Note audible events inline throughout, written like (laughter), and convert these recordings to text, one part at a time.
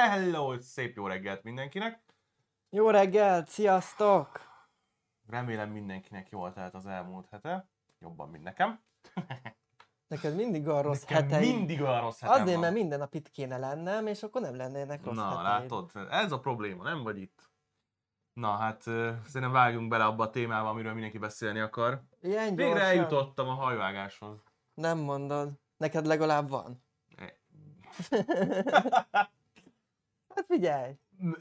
Hello, szép jó reggelt mindenkinek! Jó reggelt, sziasztok! Remélem mindenkinek jól telt az elmúlt hete, jobban, mint nekem. (laughs) Neked mindig a rossz Nekem heteid. mindig olyan rossz hetem Azért, van. mert minden nap itt kéne lennem, és akkor nem lennének rossz Na, heteid. látod, ez a probléma, nem vagy itt. Na hát, szerintem vágjunk bele abba a témába, amiről mindenki beszélni akar. Ilyen Végre gyorsan? eljutottam a hajvágáshoz. Nem mondod. Neked legalább van. (laughs) Hát figyelj!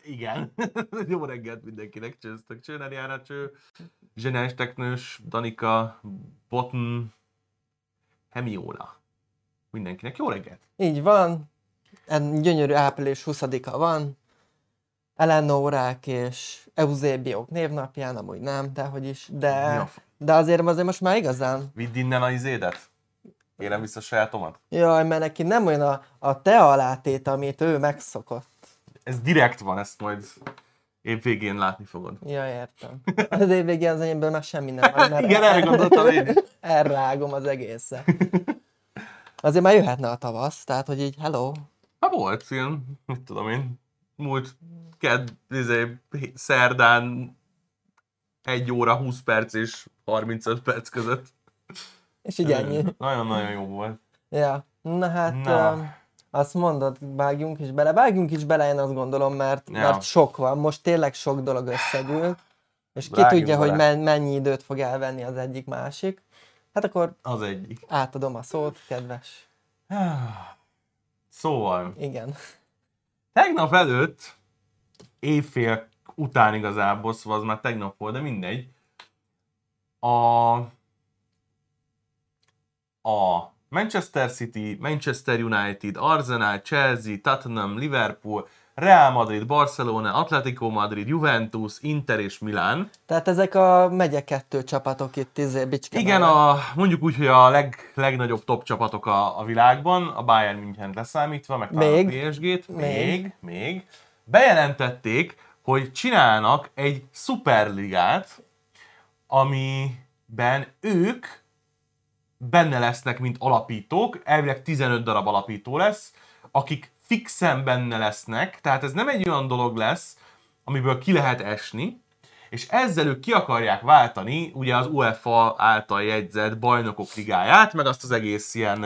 Igen. (laughs) Jó reggelt mindenkinek, csőztök. Csőner Jára, cső. Zsenás Teknős, Danika, Botn, Hemiola. Mindenkinek jó reggelt. Így van. Gyönyörű április 20-a van. Eleonórák és Eusebiok névnapján, amúgy nem, de hogy is. De, de azért, azért most már igazán. Vidd innen a izédet. Kérem vissza sajátomat. Jaj, mert neki nem olyan a, a te alátét, amit ő megszokott. Ez direkt van, ezt majd év végén látni fogod. Ja, értem. Az év végén az enyémben már semmi nem van, mert Igen, erre gondoltam én is. (laughs) elrágom az egészet. Azért már jöhetne a tavasz, tehát hogy így hello. Hát volt ilyen, mit tudom én, múlt kedd, izé, szerdán 1 óra 20 perc és 35 perc között. És így ennyi. Nagyon-nagyon jó volt. Ja, na hát Na. Um, azt mondod, vágjunk is bele. Vágjunk is bele, én azt gondolom, mert, Ja. mert sok van. Most tényleg sok dolog összegyűlt. És ki Vágjunk tudja, hogy bele. men- mennyi időt fog elvenni az egyik másik. Hát akkor Az egyik. átadom a szót, kedves. (sighs) Szóval, Igen. tegnap előtt, évfél után igazából, szóval az már tegnap volt, de mindegy, a, a Manchester City, Manchester United, Arsenal, Chelsea, Tottenham, Liverpool, Real Madrid, Barcelona, Atletico Madrid, Juventus, Inter és Milán. Tehát ezek a megye kettő csapatok itt izé, bicske Igen, a, mondjuk úgy, hogy a leg, legnagyobb top csapatok a, a világban, a Bayern München leszámítva, meg Még. a PSG-t, még, Még. még, még, bejelentették, hogy csinálnak egy szuperligát, amiben ők benne lesznek, mint alapítók, elvileg 15 darab alapító lesz, akik fixen benne lesznek, tehát ez nem egy olyan dolog lesz, amiből ki lehet esni, és ezzel ők ki akarják váltani ugye az UEFA által jegyzett bajnokok ligáját, meg azt az egész ilyen,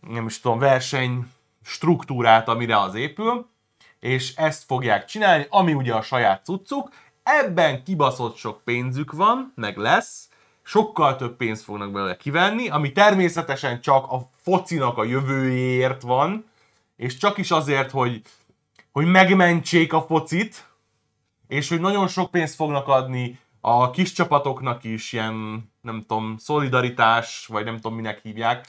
nem is tudom, verseny struktúrát, amire az épül, és ezt fogják csinálni, ami ugye a saját cuccuk, ebben kibaszott sok pénzük van, meg lesz, sokkal több pénzt fognak belőle kivenni, ami természetesen csak a focinak a jövőjéért van, és csak is azért, hogy, hogy megmentsék a focit, és hogy nagyon sok pénzt fognak adni a kis csapatoknak is, ilyen, nem tudom, szolidaritás, vagy nem tudom, minek hívják,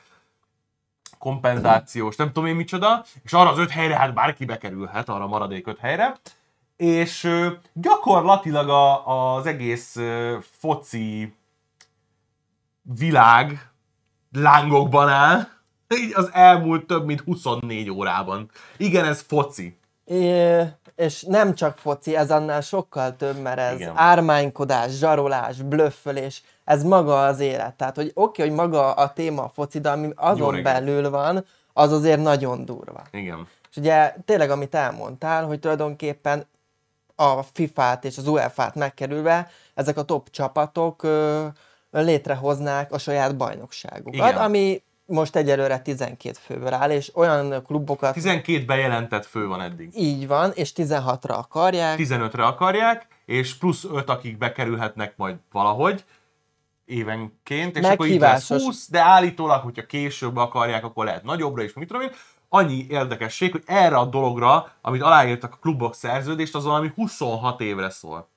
kompenzációs, nem tudom én micsoda, és arra az öt helyre hát bárki bekerülhet, arra maradék öt helyre, és gyakorlatilag a, az egész foci világ lángokban áll, így az elmúlt több mint 24 órában. Igen, ez foci. É, és nem csak foci, ez annál sokkal több, mert ez Igen. ármánykodás, zsarolás, blöffölés, ez maga az élet. Tehát, hogy oké, hogy maga a téma a foci, de ami azon belül van, az azért nagyon durva. Igen. És ugye tényleg, amit elmondtál, hogy tulajdonképpen a FIFA-t és az UEFA-t megkerülve ezek a top csapatok ö, létrehoznák a saját bajnokságukat, Igen. ami most egyelőre 12 főből áll, és olyan klubokat 12 bejelentett fő van eddig. így van, és 16-ra akarják. 15-re akarják, és plusz 5, akik bekerülhetnek majd valahogy évenként, és akkor így lesz Meghívásos. 20, de állítólag, hogyha később akarják, akkor lehet nagyobbra is, mit tudom én. Annyi érdekesség, hogy erre a dologra, amit aláírtak a klubok szerződést, az valami 26 évre szól.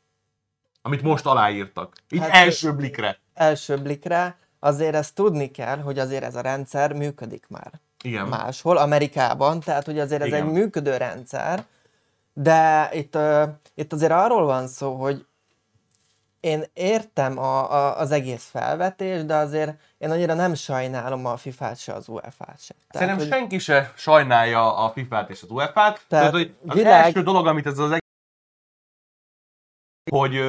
Amit most aláírtak. Így hát, első blikre. Első blikre azért ezt tudni kell, hogy azért ez a rendszer működik már Igen. máshol, Amerikában, tehát hogy azért ez Igen. egy működő rendszer, de itt, ö, itt azért arról van szó, hogy én értem a, a, az egész felvetést, de azért én annyira nem sajnálom a FIFA-t se, az UEFA-t se. Tehát, Szerintem hogy senki se sajnálja a FIFA-t és az UEFA-t. Tehát, hogy az világ- első dolog, amit ez az egész hogy,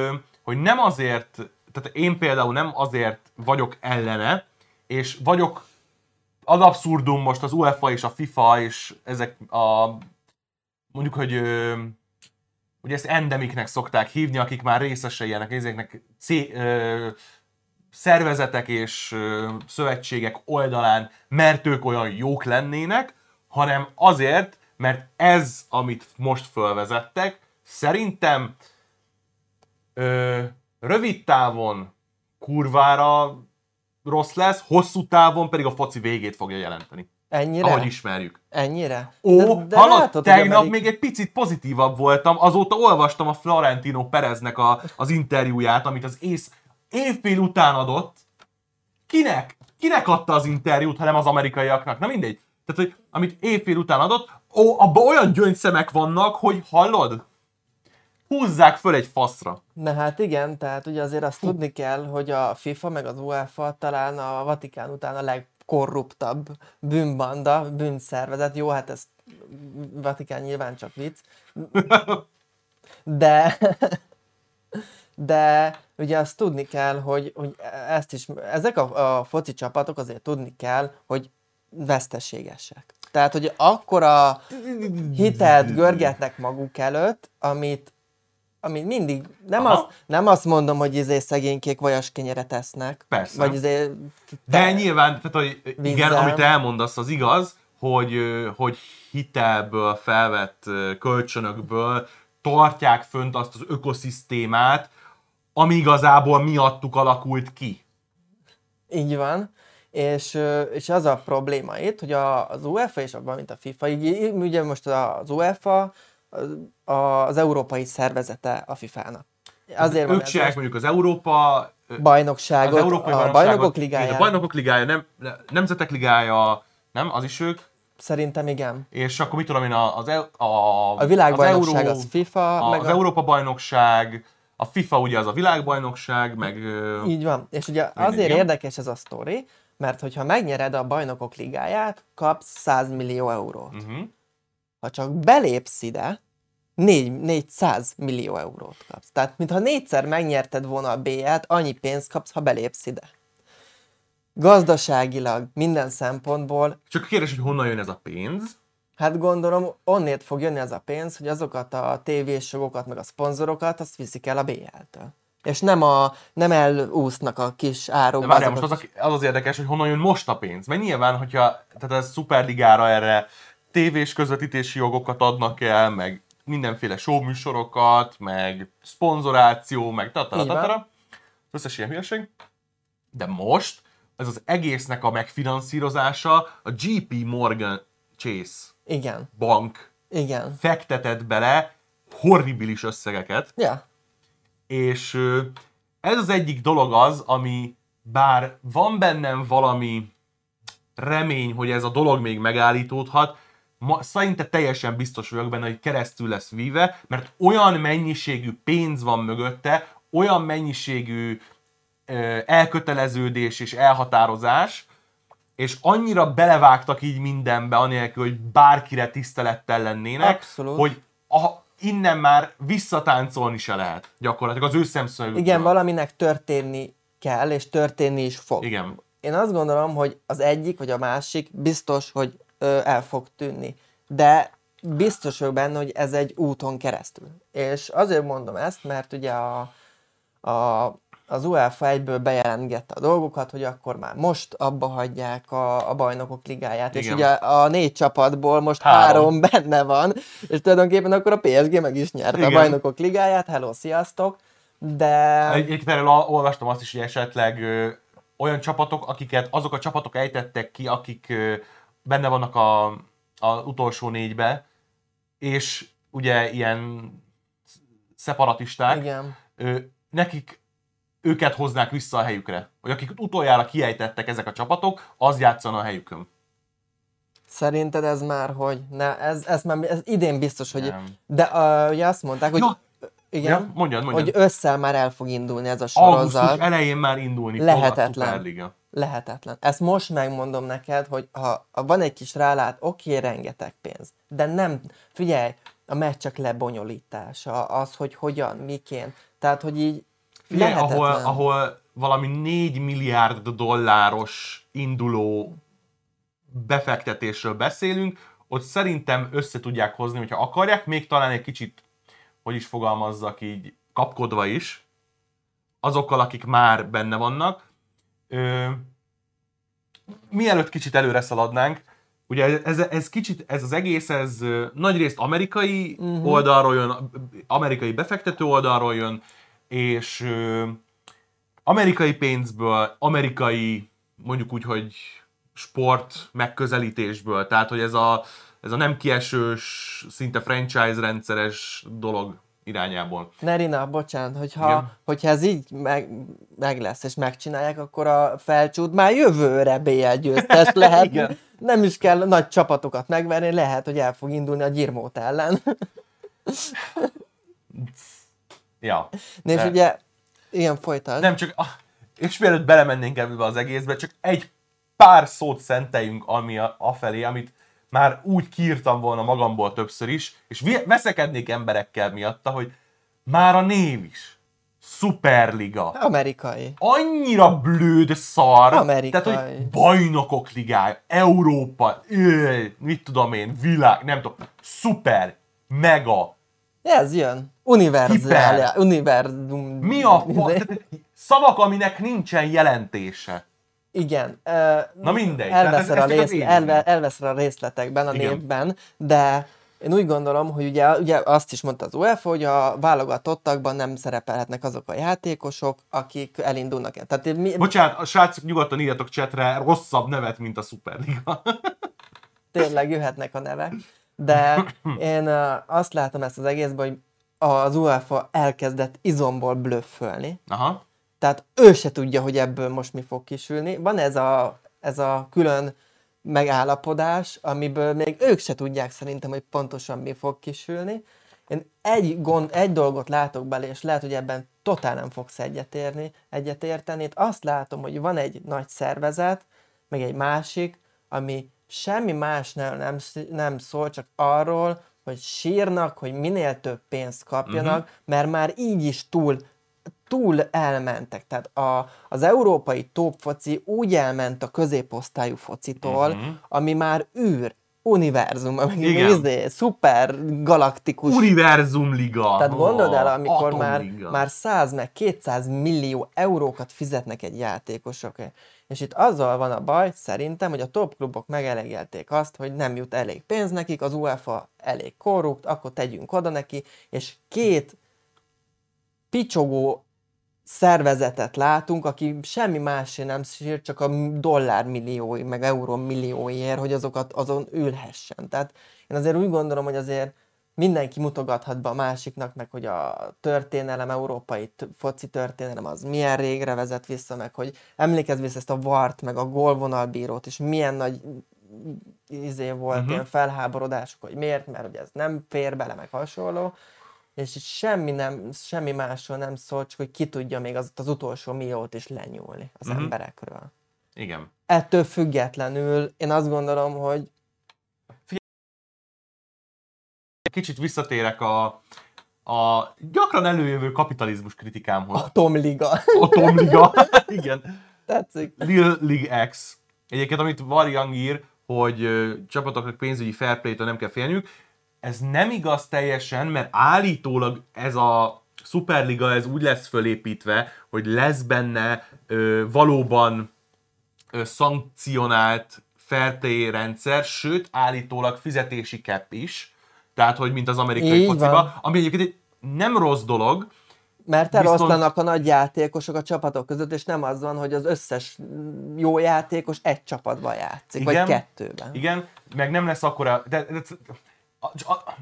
hogy nem azért, tehát én például nem azért vagyok ellene, és vagyok ad abszurdum most az UEFA és a FIFA és ezek a mondjuk, hogy ugye ezt endemiknek szokták hívni, akik már részesei ennek, ezeknek cé, ö, szervezetek és ö, szövetségek oldalán, mert ők olyan jók lennének, hanem azért, mert ez, amit most fölvezettek, szerintem ö, rövid távon kurvára rossz lesz, hosszú távon pedig a foci végét fogja jelenteni. Ennyire? Ahogy ismerjük. Ennyire? Ó, de, de hallod, látod, tegnap még egy picit pozitívabb voltam, azóta olvastam a Florentino Pereznek a, az interjúját, amit az ész évfél után adott. Kinek? Kinek adta az interjút, ha nem az amerikaiaknak? Na mindegy. Tehát, hogy amit évfél után adott, ó, abban olyan gyöngyszemek vannak, hogy hallod? Húzzák föl egy faszra. Na hát igen, tehát ugye azért azt tudni kell, hogy a FIFA meg az UEFA talán a Vatikán után a legkorruptabb bűnbanda, bűnszervezet. Jó, hát ez Vatikán nyilván csak vicc. De, de ugye azt tudni kell, hogy, hogy ezt is, ezek a, a foci csapatok azért tudni kell, hogy veszteségesek. Tehát, hogy akkora hitelt görgetnek maguk előtt, amit, amit mindig, nem, Aha. azt, nem azt mondom, hogy izé szegénykék vajas kenyeret esznek. Persze. Vagy izé, De nyilván, tehát, hogy igen, amit elmondasz, az igaz, hogy, hogy hitelből felvett kölcsönökből tartják fönt azt az ökoszisztémát, ami igazából miattuk alakult ki. Így van. És, és az a probléma itt, hogy a, az UEFA és abban, mint a FIFA, így, ugye most az UEFA az, európai szervezete a FIFA-nak. Azért ők csinálják mondjuk az Európa, bajnokságot, az Európai a bajnokok ligáját. A Bajnokok ligája, nem, ne- Nemzetek ligája, nem, az is ők, Szerintem igen. és akkor mit tudom én, az, a, A világbajnokság az, az FIFA, a, meg az a... Európa bajnokság, a FIFA ugye az a világbajnokság, meg Így van. És ugye azért igen. érdekes ez a sztori, mert hogyha megnyered a bajnokok ligáját, kapsz 100 millió eurót. uh-huh. Ha csak belépsz ide, 4, 400 millió eurót kapsz. Tehát, mintha négyszer megnyerted volna a B-et, annyi pénzt kapsz, ha belépsz ide. Gazdaságilag, minden szempontból, Csak kérdés, hogy honnan jön ez a pénz. hát gondolom, onnét fog jönni ez a pénz, hogy azokat a tévés jogokat, meg a szponzorokat, azt viszik el a BL-től. És nem, a, nem elúsznak a kis áruk. De várjál, most az, a- az az érdekes, hogy honnan jön most a pénz. Mert nyilván, hogyha tehát ez szuperligára erre tévés közvetítési jogokat adnak el, meg mindenféle showműsorokat, meg szponzoráció, meg tatara, összes ilyen hülyeség. De most ez az egésznek a megfinanszírozása a JP Morgan Chase Igen, bank igen. fektetett bele horribilis összegeket, Ja, és ez az egyik dolog az, ami bár van bennem valami remény, hogy ez a dolog még megállítódhat, ma, szinte teljesen biztos vagyok benne, hogy keresztül lesz víve, mert olyan mennyiségű pénz van mögötte, olyan mennyiségű ö, elköteleződés és elhatározás, és annyira belevágtak így mindenbe, anélkül, hogy bárkire tisztelettel lennének, Abszolút. hogy a, innen már visszatáncolni se lehet gyakorlatilag az ő szemszögükből. igen, valaminek történni kell, és történni is fog. Igen. Én azt gondolom, hogy az egyik vagy a másik biztos, hogy el fog tűnni. De biztos vagyok benne, hogy ez egy úton keresztül. És azért mondom ezt, mert ugye a, a, az UEFA egyből bejelentgette a dolgokat, hogy akkor már most abba hagyják a, a bajnokok ligáját. És Igen. ugye a négy csapatból most Három. három, benne van, és tulajdonképpen akkor a PSG meg is nyerte Igen. a bajnokok ligáját. Hello, sziasztok! De... Egy- Egyébként erről olvastam azt is, hogy esetleg ö, olyan csapatok, akiket azok a csapatok ejtettek ki, akik ö, benne vannak a, a utolsó négybe, és ugye ilyen szeparatisták, Igen. ö, nekik őket hoznák vissza a helyükre. Vagy akik utoljára kiejtettek ezek a csapatok, az játszana a helyükön. Szerinted ez már, hogy ne, ez, ez már ez idén biztos, hogy... Nem. De uh, ugye azt mondták, hogy... Ja. Igen, Ja, mondjad, mondjad. hogy ősszel már el fog indulni ez a Augusztus sorozat. elején már indulni fog Lehetetlen. a Superliga. Lehetetlen. Ezt most megmondom neked, hogy ha, ha van egy kis rálát, oké, rengeteg pénz. De nem, figyelj, a meccsek lebonyolítása, az, hogy hogyan, miként. Tehát, hogy így Figyelj, lehetetlen. ahol, ahol valami 4 milliárd dolláros induló befektetésről beszélünk, ott szerintem össze tudják hozni, hogyha akarják, még talán egy kicsit, hogy is fogalmazzak így, kapkodva is, azokkal, akik már benne vannak. Ö, mielőtt kicsit előre szaladnánk, ugye ez, ez kicsit, ez az egész, ez nagyrészt amerikai uh-huh. oldalról jön, amerikai befektető oldalról jön, és ö, amerikai pénzből, amerikai, mondjuk úgy, hogy sport megközelítésből, tehát hogy ez a, ez a nem kiesős, szinte franchise rendszeres dolog irányából. Nerina, bocsánat, hogyha, hogyha ez így meg, meg lesz és megcsinálják, akkor a felcsút már jövőre BL győztes (laughs) lehet. Igen. Nem is kell nagy csapatokat megverni, lehet, hogy el fog indulni a Gyirmót ellen. (laughs) Ja. És De- ugye, ilyen folytat. Nem csak, ah, és mielőtt belemennénk ebbe az egészbe, csak egy pár szót szenteljünk ami a, afelé, amit már úgy kiírtam volna magamból többször is, és veszekednék emberekkel miatta, hogy már a név is. Superliga. Amerikai. Annyira blőd szar. Amerikai. Tehát, hogy bajnokok ligája, Európa, ö, mit tudom én, világ, nem tudom, szuper, mega, Ez jön. Univerzál. Hiper. Univerzum. mi a fa- tehát szavak, aminek nincsen jelentése. Igen. ö, Na mindegy, Elveszel, ez- a rész, elve, elveszel a részletekben, a Igen. névben, de én úgy gondolom, hogy ugye, ugye azt is mondta az UEFA, hogy a válogatottakban nem szerepelhetnek azok a játékosok, akik elindulnak. Tehát mi, Bocsánat, a srácok nyugodtan írjatok csetre rosszabb nevet, mint a Superliga. (laughs) tényleg jöhetnek a nevek, de én azt látom ezt az egészben, hogy az UEFA elkezdett izomból blöffölni. Aha. Tehát ő se tudja, hogy ebből most mi fog kisülni. Van ez a, ez a külön megállapodás, amiből még ők se tudják szerintem, hogy pontosan mi fog kisülni. Én egy, gond, egy dolgot látok bele, és lehet, hogy ebben totál nem fogsz egyetérni, egyetérteni. Itt azt látom, hogy van egy nagy szervezet, meg egy másik, ami semmi más nem, nem, nem szól, csak arról, hogy sírnak, hogy minél több pénzt kapjanak, uh-huh. mert már így is túl túl elmentek. Tehát a, az európai top foci úgy elment a középosztályú focitól, uh-huh. ami már űr, univerzum, izé, szuper galaktikus. Univerzum Liga. Tehát gondold el, Ó, amikor már, már 100 meg 200 millió eurókat fizetnek egy játékosokért. És itt azzal van a baj, szerintem, hogy a top klubok megelegelték azt, hogy nem jut elég pénz nekik, az UEFA elég korrupt, akkor tegyünk oda neki, és két picsogó szervezetet látunk, aki semmi másért nem sír, csak a dollármilliói, meg eurómillióiért, hogy azokat azon ülhessen. Tehát én azért úgy gondolom, hogy azért mindenki mutogathat be a másiknak, meg hogy a történelem, európai foci történelem az milyen régre vezet vissza, meg hogy emlékezz vissza ezt a Vart, meg a gólvonalbírót, és milyen nagy izé volt, uh-huh. ilyen felháborodások, hogy miért, mert hogy ez nem fér bele, meg hasonló és itt semmi, nem, semmi másról nem szól, csak hogy ki tudja még az, az utolsó milliót is lenyúlni az Mhm. uh-huh. emberekről. Igen. Ettől függetlenül én azt gondolom, hogy Kicsit visszatérek a, a gyakran előjövő kapitalizmus kritikámhoz. atomliga. Atomliga. (laughs) Igen. Tetszik? Lil League X. Egyébként, amit Vari Young ír, hogy csapatoknak pénzügyi fair play-től nem kell félniük, ez nem igaz teljesen, mert állítólag ez a Superliga ez úgy lesz fölépítve, hogy lesz benne ö, valóban ö, szankcionált fair rendszer, sőt állítólag fizetési cap is, tehát hogy mint az amerikai Így fociba, van. ami egyébként egy nem rossz dolog, Mert eloszlanak a nagy játékosok a csapatok között, és nem az van, hogy az összes jó játékos egy csapatban játszik, Igen. vagy kettőben. Igen, meg nem lesz akkora, de, de, a- a-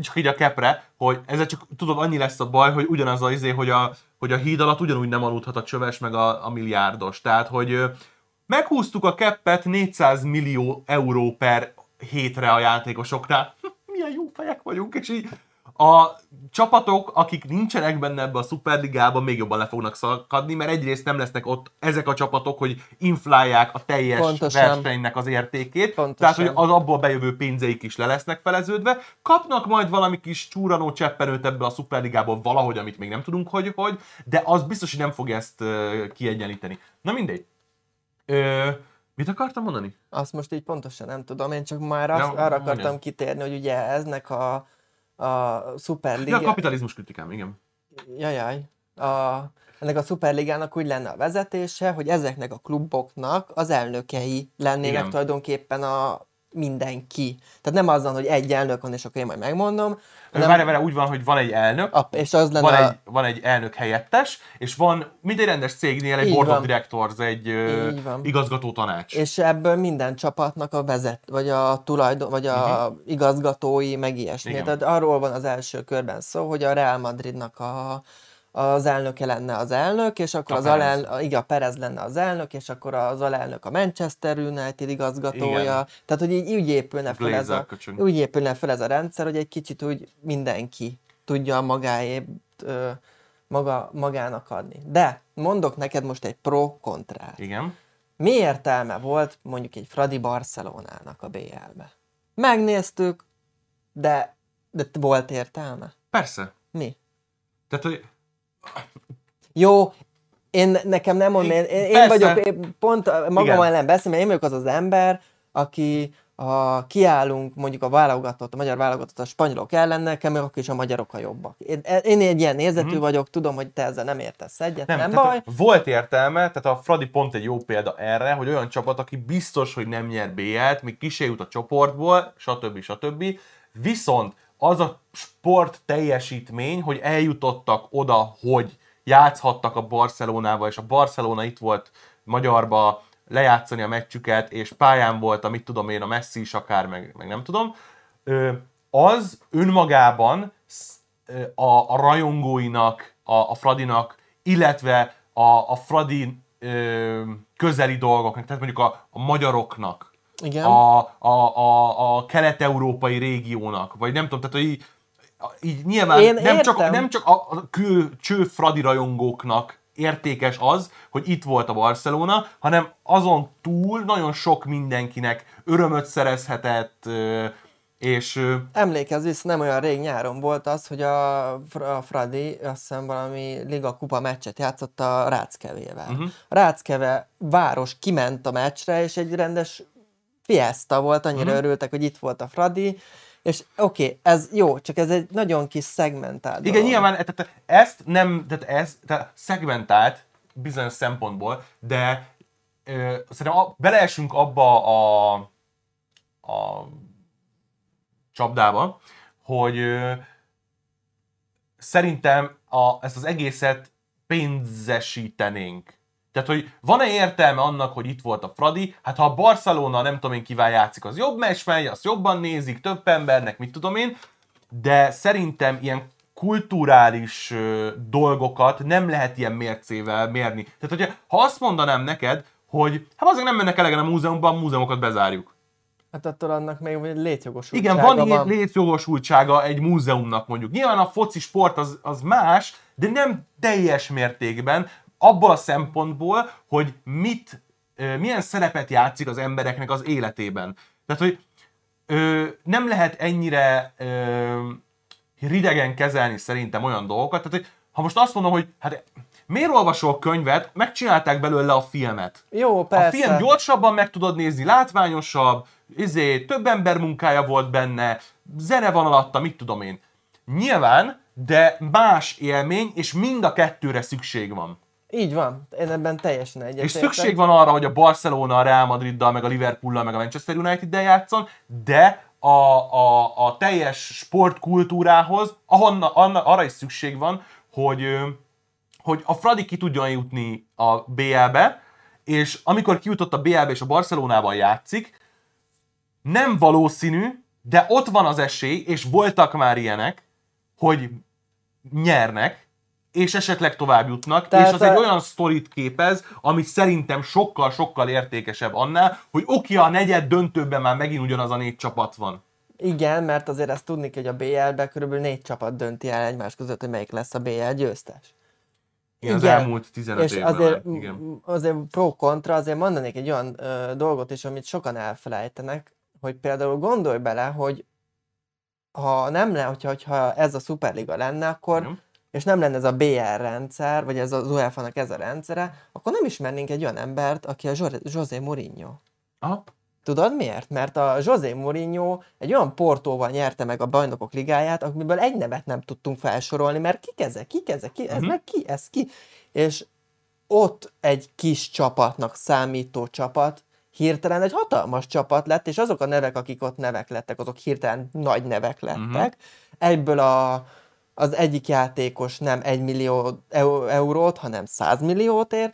csak így a kepre, hogy ezzel csak tudod, annyi lesz a baj, hogy ugyanaz az izé, hogy a, hogy a híd alatt ugyanúgy nem aludhat a csöves, meg a, a milliárdos. Tehát, hogy meghúztuk a keppet 400 millió euró per hétre a játékosoknál. Milyen jó fejek vagyunk, és így a csapatok, akik nincsenek benne ebbe a szuperligában, még jobban le fognak szakadni, mert egyrészt nem lesznek ott ezek a csapatok, hogy inflálják a teljes Pontosan. versenynek az értékét, Pontosan. tehát hogy az abból bejövő pénzeik is le lesznek feleződve, kapnak majd valami kis csúranó cseppenőt ebből a szuperligából valahogy, amit még nem tudunk, hogy, hogy de az biztos, hogy nem fog ezt kiegyenlíteni. Na mindegy. Ö, Mit akartam mondani? Azt most így pontosan nem tudom, én csak már azt, Ja, arra akartam kitérni, hogy ugye eznek a, a Ja, Superliga... a kapitalizmus kritikám, igen. Jajaj. A, ennek a Superligának úgy lenne a vezetése, hogy ezeknek a kluboknak az elnökei lennének Igen. tulajdonképpen a mindenki. Tehát nem azon, hogy egy elnök van, és akkor én majd megmondom, Nem. Várj, várj, úgy van, hogy van egy elnök, a, és az lenne van a, egy, van egy elnök helyettes, és van, mint egy rendes cégnél, egy Így board of directors, egy van. igazgató tanács. és ebből minden csapatnak a vezet, vagy a tulajdon, vagy a igazgatói, meg ilyesmi. Igen. Tehát arról van az első körben szó, hogy a Real Madridnak a, az elnöke lenne az elnök, és akkor A az Perez. alel, igen, a Perez lenne az elnök, és akkor az alelnök a Manchester United igazgatója. Igen. Tehát, hogy így úgy épülne fel ez a, úgy épülne fel ez a rendszer, hogy egy kicsit úgy mindenki tudja magáét ö, maga, magának adni. De mondok neked most egy pro-kontrát. Igen. Mi értelme volt mondjuk egy Fradi Barcelonának a BL-be? Megnéztük, de, de volt értelme? Persze. Mi? Tehát, hogy Jó, én nekem nem mond, én, én, Persze. vagyok én pont magam Igen. ellen beszélni, mert én vagyok az az ember, aki ha kiállunk mondjuk a válogatott, a magyar válogatott a spanyolok ellen, nekem akkor is a magyarok a jobbak. Én, én egy ilyen nézetű Mhm. vagyok, tudom, hogy te ezzel nem értesz egyet, nem, nem baj. Volt értelme, tehát a Fradi pont egy jó példa erre, hogy olyan csapat, aki biztos, hogy nem nyer BL-t, még kisé jut a csoportból, stb. stb. Viszont az a sport teljesítmény, hogy eljutottak oda, hogy játszhattak a Barcelonával, és a Barcelona itt volt magyarba lejátszani a meccsüket, és pályán volt a mit tudom én, a Messi is akár, meg, meg nem tudom, az önmagában a, a rajongóinak, a, a Fradinak, illetve a, a Fradi ö, közeli dolgoknak, tehát mondjuk a, a magyaroknak, Igen. a, a, a, a kelet-európai régiónak, vagy nem tudom, tehát így, így nyilván Én nem csak, nem csak a, kő, cső Fradi rajongóknak értékes az, hogy itt volt a Barcelona, hanem azon túl nagyon sok mindenkinek örömöt szerezhetett, és Emlékezz vissza, nem olyan rég nyáron volt az, hogy a, a Fradi azt hiszem valami Liga Kupa meccset játszott a Ráckevével. Mhm. A Ráckeve város kiment a meccsre, és egy rendes fiesta volt, annyira Mhm. örültek, hogy itt volt a Fradi, és oké, okay, ez jó, csak ez egy nagyon kis szegmentált Igen, dolog. nyilván tehát ezt nem, tehát ez tehát szegmentált bizonyos szempontból, de ö, szerintem a, beleesünk abba a, a csapdába, hogy ö, szerintem a, ezt az egészet pénzesítenénk. Tehát, hogy van-e értelme annak, hogy itt volt a Fradi? Hát ha a Barcelona nem tudom én kivel játszik, az jobb meccs megy, azt jobban nézik, több embernek, mit tudom én, de szerintem ilyen kulturális ö, dolgokat nem lehet ilyen mércével mérni. Tehát, hogyha, ha azt mondanám neked, hogy hát azért nem mennek elegen a múzeumban, a múzeumokat bezárjuk. Hát attól annak még egy létjogosultsága Igen, van ilyen létjogosultsága egy múzeumnak mondjuk. Nyilván a foci sport az, az más, de nem teljes mértékben, abból a szempontból, hogy mit, milyen szerepet játszik az embereknek az életében. Tehát, hogy ö, nem lehet ennyire ö, ridegen kezelni szerintem olyan dolgokat. Tehát, hogy ha most azt mondom, hogy hát miért olvasol könyvet, megcsinálták belőle a filmet. Jó, A persze. film gyorsabban meg tudod nézni, látványosabb, izé, több ember munkája volt benne, zene van alatta, mit tudom én. Nyilván, de más élmény, és mind a kettőre szükség van. Így van, én ebben teljesen egyetértek. És szükség van arra, hogy a Barcelona, a Real Madriddal, meg a Liverpoollal, meg a Manchester United-del játszon, de a, a, a teljes sportkultúrához ahonna, anna, arra is szükség van, hogy, hogy a Fradi ki tudjon jutni a BL-be, és amikor kijutott a BL-be és a Barcelonával játszik, nem valószínű, de ott van az esély, és voltak már ilyenek, hogy nyernek, és esetleg tovább jutnak, Tehát és az a- egy olyan sztorit képez, ami szerintem sokkal-sokkal értékesebb annál, hogy oké, a negyed döntőben már megint ugyanaz a négy csapat van. Igen, mert azért ezt tudni hogy a BL-be körülbelül négy csapat dönti el egymás között, hogy melyik lesz a BL győztes. Igen, az Igen. elmúlt 15 És évben. azért, már, igen. azért pro-kontra, azért mondanék egy olyan ö, dolgot is, amit sokan elfelejtenek, hogy például gondolj bele, hogy ha nem le, hogyha, hogyha ez a szuperliga lenne, akkor Igen. És nem lenne ez a BR rendszer, vagy ez az UEFA-nak ez a rendszere, akkor nem ismernénk egy olyan embert, aki a José Mourinho. Aha. Tudod miért? Mert a José Mourinho egy olyan portóval nyerte meg a bajnokok ligáját, amiből egy nevet nem tudtunk felsorolni, mert kik ezek, kik ezek, ki, ez Mhm. meg ki, ez ki. És ott egy kis csapatnak számító csapat hirtelen egy hatalmas csapat lett, és azok a nevek, akik ott nevek lettek, azok hirtelen nagy nevek lettek. Mhm. Egyből a, az egyik játékos nem 1 millió eu- eurót, hanem 100 milliót ér,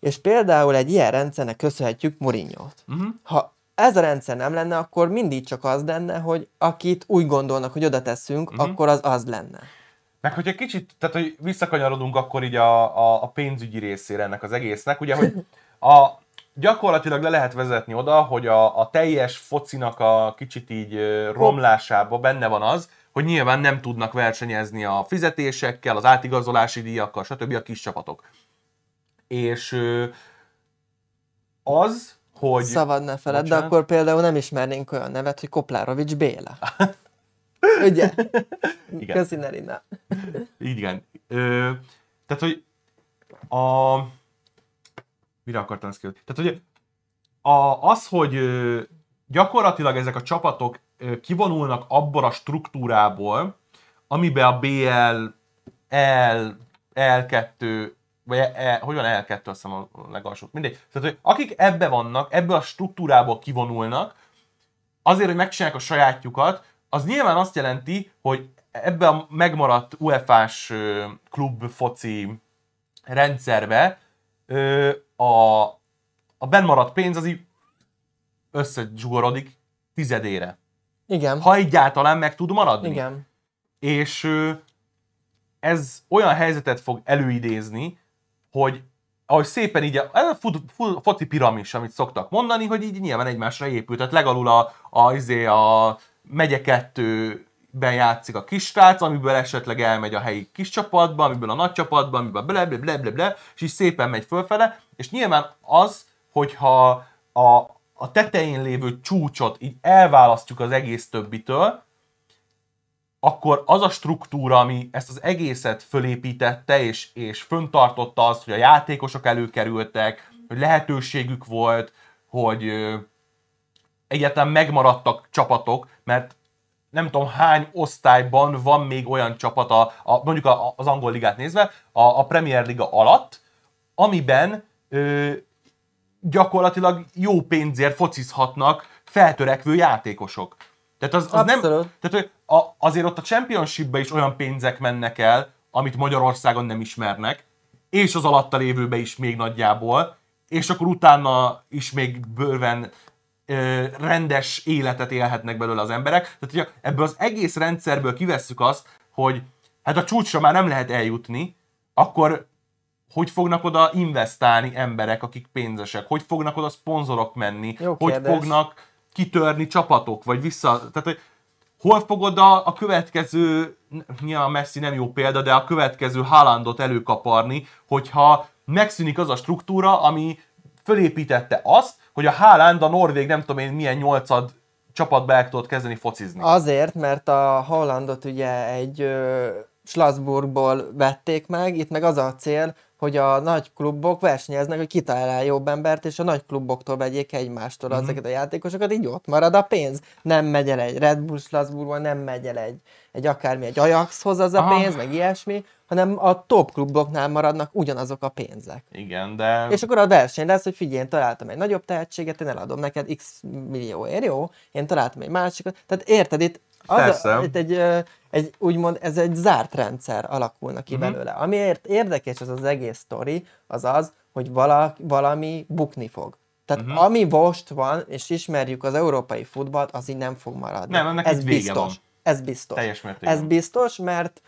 és például egy ilyen rendszernek köszönhetjük Mourinho-t Uh-huh. ha ez a rendszer nem lenne, akkor mindig csak az lenne, hogy akit úgy gondolnak, hogy oda teszünk, Mhm. akkor az az lenne. Meg hogyha kicsit, tehát hogy visszakanyarodunk akkor így a, a, a pénzügyi részére ennek az egésznek, ugye, hogy (laughs) a, gyakorlatilag le lehet vezetni oda, hogy a, a teljes focinak a kicsit így romlásába benne van az, hogy nyilván nem tudnak versenyezni a fizetésekkel, az átigazolási díjakkal, stb. a kis csapatok. És az, hogy... Szabad ne feled, de akkor például nem ismernénk olyan nevet, hogy Koplárovics Béla. (laughs) Ugye? Igen. Köszi Nerina. Igen. Ö, tehát, hogy a... Mire akartam ezt kérdezni? Tehát, hogy a, az, hogy gyakorlatilag ezek a csapatok kivonulnak abból a struktúrából, amiben a BL, L, L2, vagy e, hogy van L2, azt hiszem a legalsó, mindegy. Tehát, hogy akik ebbe vannak, ebből a struktúrából kivonulnak, azért, hogy megcsinálják a sajátjukat, az nyilván azt jelenti, hogy ebbe a megmaradt UEFA-s klub foci rendszerbe a, a bennmaradt pénz az így összezsugorodik tizedére. Igen. Ha egyáltalán meg tud maradni. Igen. És ez olyan helyzetet fog előidézni, hogy ahogy szépen így, a, a fut, fut, foci piramis, amit szoktak mondani, hogy így nyilván egymásra épült. Tehát legalul a, a, izé, a megye kettőben játszik a kisrác, amiből esetleg elmegy a helyi kis csapatba, amiből a nagy csapatba, amiből ble, ble, ble, ble, ble, és így szépen megy fölfele, és nyilván az, hogyha a, a tetején lévő csúcsot így elválasztjuk az egész többitől, akkor az a struktúra, ami ezt az egészet fölépítette, és, és föntartotta azt, hogy a játékosok előkerültek, hogy lehetőségük volt, hogy ö, egyáltalán megmaradtak csapatok, mert nem tudom hány osztályban van még olyan csapat, a, a, mondjuk a, az angol ligát nézve, a, a Premier Liga alatt, amiben ö, gyakorlatilag jó pénzért focizhatnak feltörekvő játékosok. Tehát az, az nem, tehát a, azért ott a championshipbe is olyan pénzek mennek el, amit Magyarországon nem ismernek, és az alatta lévőbe is még nagyjából, és akkor utána is még bőven rendes életet élhetnek belőle az emberek. Tehát, hogyha ebből az egész rendszerből kivesszük azt, hogy hát a csúcsra már nem lehet eljutni, akkor hogy fognak oda investálni emberek, akik pénzesek? Hogy fognak oda szponzorok menni? Jó hogy kérdés. fognak kitörni csapatok, vagy vissza... Tehát, hogy hol fogod a, a következő, nyilván Messi nem jó példa, de a következő Haalandot előkaparni, hogyha megszűnik az a struktúra, ami fölépítette azt, hogy a Haaland a Norvég nem tudom én milyen nyolcad csapatba el tudott kezdeni focizni. Azért, mert a Hollandot ugye egy ö, Strasbourgból vették meg, itt meg az a cél, hogy a nagy klubok versenyeznek, hogy kitalál jobb embert, és a nagy kluboktól vegyék egymástól Mhm. ezeket a játékosokat, így ott marad a pénz. Nem megy el egy Red Bull Strasbourgból, nem megy el egy, egy akármi, egy Ajaxhoz az a Aha. pénz, meg ilyesmi, hanem a top kluboknál maradnak ugyanazok a pénzek. Igen, de... És akkor a verseny lesz, hogy figyelj, én találtam egy nagyobb tehetséget, én eladom neked x millióért, jó? Én találtam egy másikat. Tehát érted, itt, az Persze. a, itt egy, egy, úgymond, ez egy zárt rendszer alakulna ki Mhm. belőle. Amiért érdekes az az egész sztori, az az, hogy vala, valami bukni fog. Tehát uh-huh. ami most van, és ismerjük az európai futballt, az így nem fog maradni. Nem, ennek ez biztos. van. Ez biztos. Teljes mértékben. Ez biztos, mert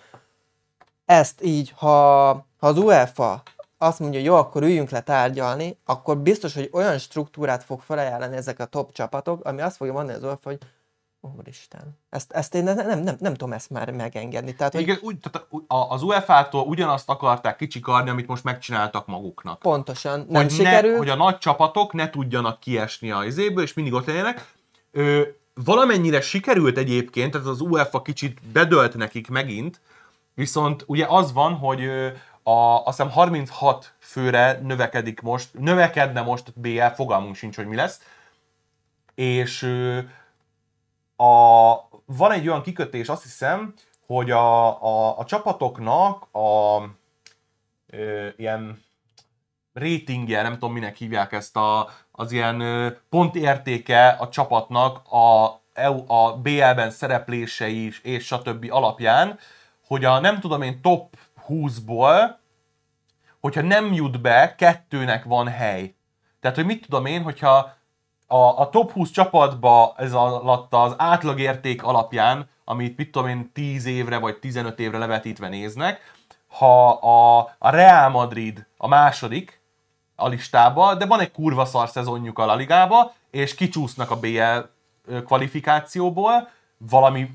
ezt így, ha, ha az UEFA azt mondja, jó, akkor üljünk le tárgyalni, akkor biztos, hogy olyan struktúrát fog felajánlani ezek a top csapatok, ami azt fogja mondani az UEFA, hogy Úristen, ezt, ezt én nem, nem, nem, nem tudom ezt már megengedni. Tehát, hogy Igen, úgy, tehát az UEFA-tól ugyanazt akarták kicsikarni, amit most megcsináltak maguknak. pontosan nem hogy, sikerült. ne, hogy a nagy csapatok ne tudjanak kiesni a izéből, és mindig ott legyenek. Ö, valamennyire sikerült egyébként, tehát az UEFA kicsit bedölt nekik megint, Viszont ugye az van, hogy a, azt hiszem 36 főre növekedik most, növekedne most BL, fogalmunk sincs, hogy mi lesz. És a, van egy olyan kikötés, azt hiszem, hogy a, a, a csapatoknak a ö, ilyen ratingje, nem tudom minek hívják ezt, a, az ilyen pontértéke a csapatnak a, EU- a BL-ben szereplései és, és stb. alapján, hogy a nem tudom én top 20-ból, hogyha nem jut be, kettőnek van hely. Tehát, hogy mit tudom én, hogyha a, a top 20 csapatba ez alatt az átlagérték alapján, amit mit tudom én 10 évre vagy 15 évre levetítve néznek, ha a, a Real Madrid a második a listába, de van egy kurva szar szezonjuk a La Ligába, és kicsúsznak a BL kvalifikációból, valami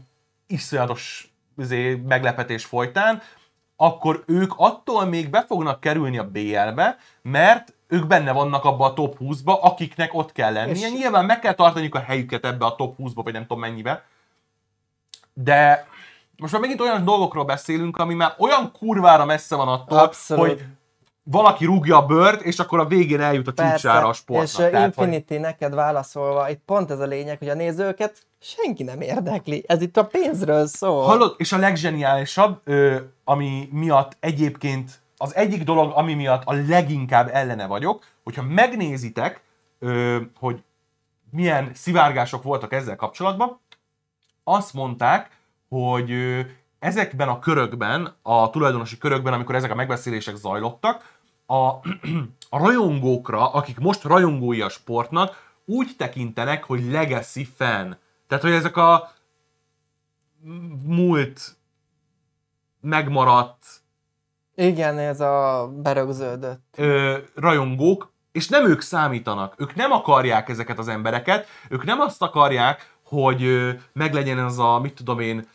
iszonyatos izé, meglepetés folytán, akkor ők attól még be fognak kerülni a BL-be, mert ők benne vannak abba a top 20-ba, akiknek ott kell lennie. És- Nyilván meg kell tartaniuk a helyüket ebbe a top 20-ba, vagy nem tudom mennyibe. De most már megint olyan dolgokról beszélünk, ami már olyan kurvára messze van attól, Abszolút. hogy valaki rúgja a bört, és akkor a végén eljut a csúcsára a sportnak. És uh, Tehát, hogy- Infinity neked válaszolva, itt pont ez a lényeg, hogy a nézőket senki nem érdekli. Ez itt a pénzről szól. Hallod, és a legzseniálisabb, ö, ami miatt egyébként az egyik dolog, ami miatt a leginkább ellene vagyok, hogyha megnézitek, ö, hogy milyen szivárgások voltak ezzel kapcsolatban, azt mondták, hogy ö, ezekben a körökben, a tulajdonosi körökben, amikor ezek a megbeszélések zajlottak, a, (clears throat) a rajongókra, akik most rajongói a sportnak, úgy tekintenek, hogy legacy fan. Tehát, hogy ezek a múlt megmaradt Igen, ez a berögződött. ö, rajongók, és nem ők számítanak. Ők nem akarják ezeket az embereket, ők nem azt akarják, hogy ö, meglegyen ez a, mit tudom én,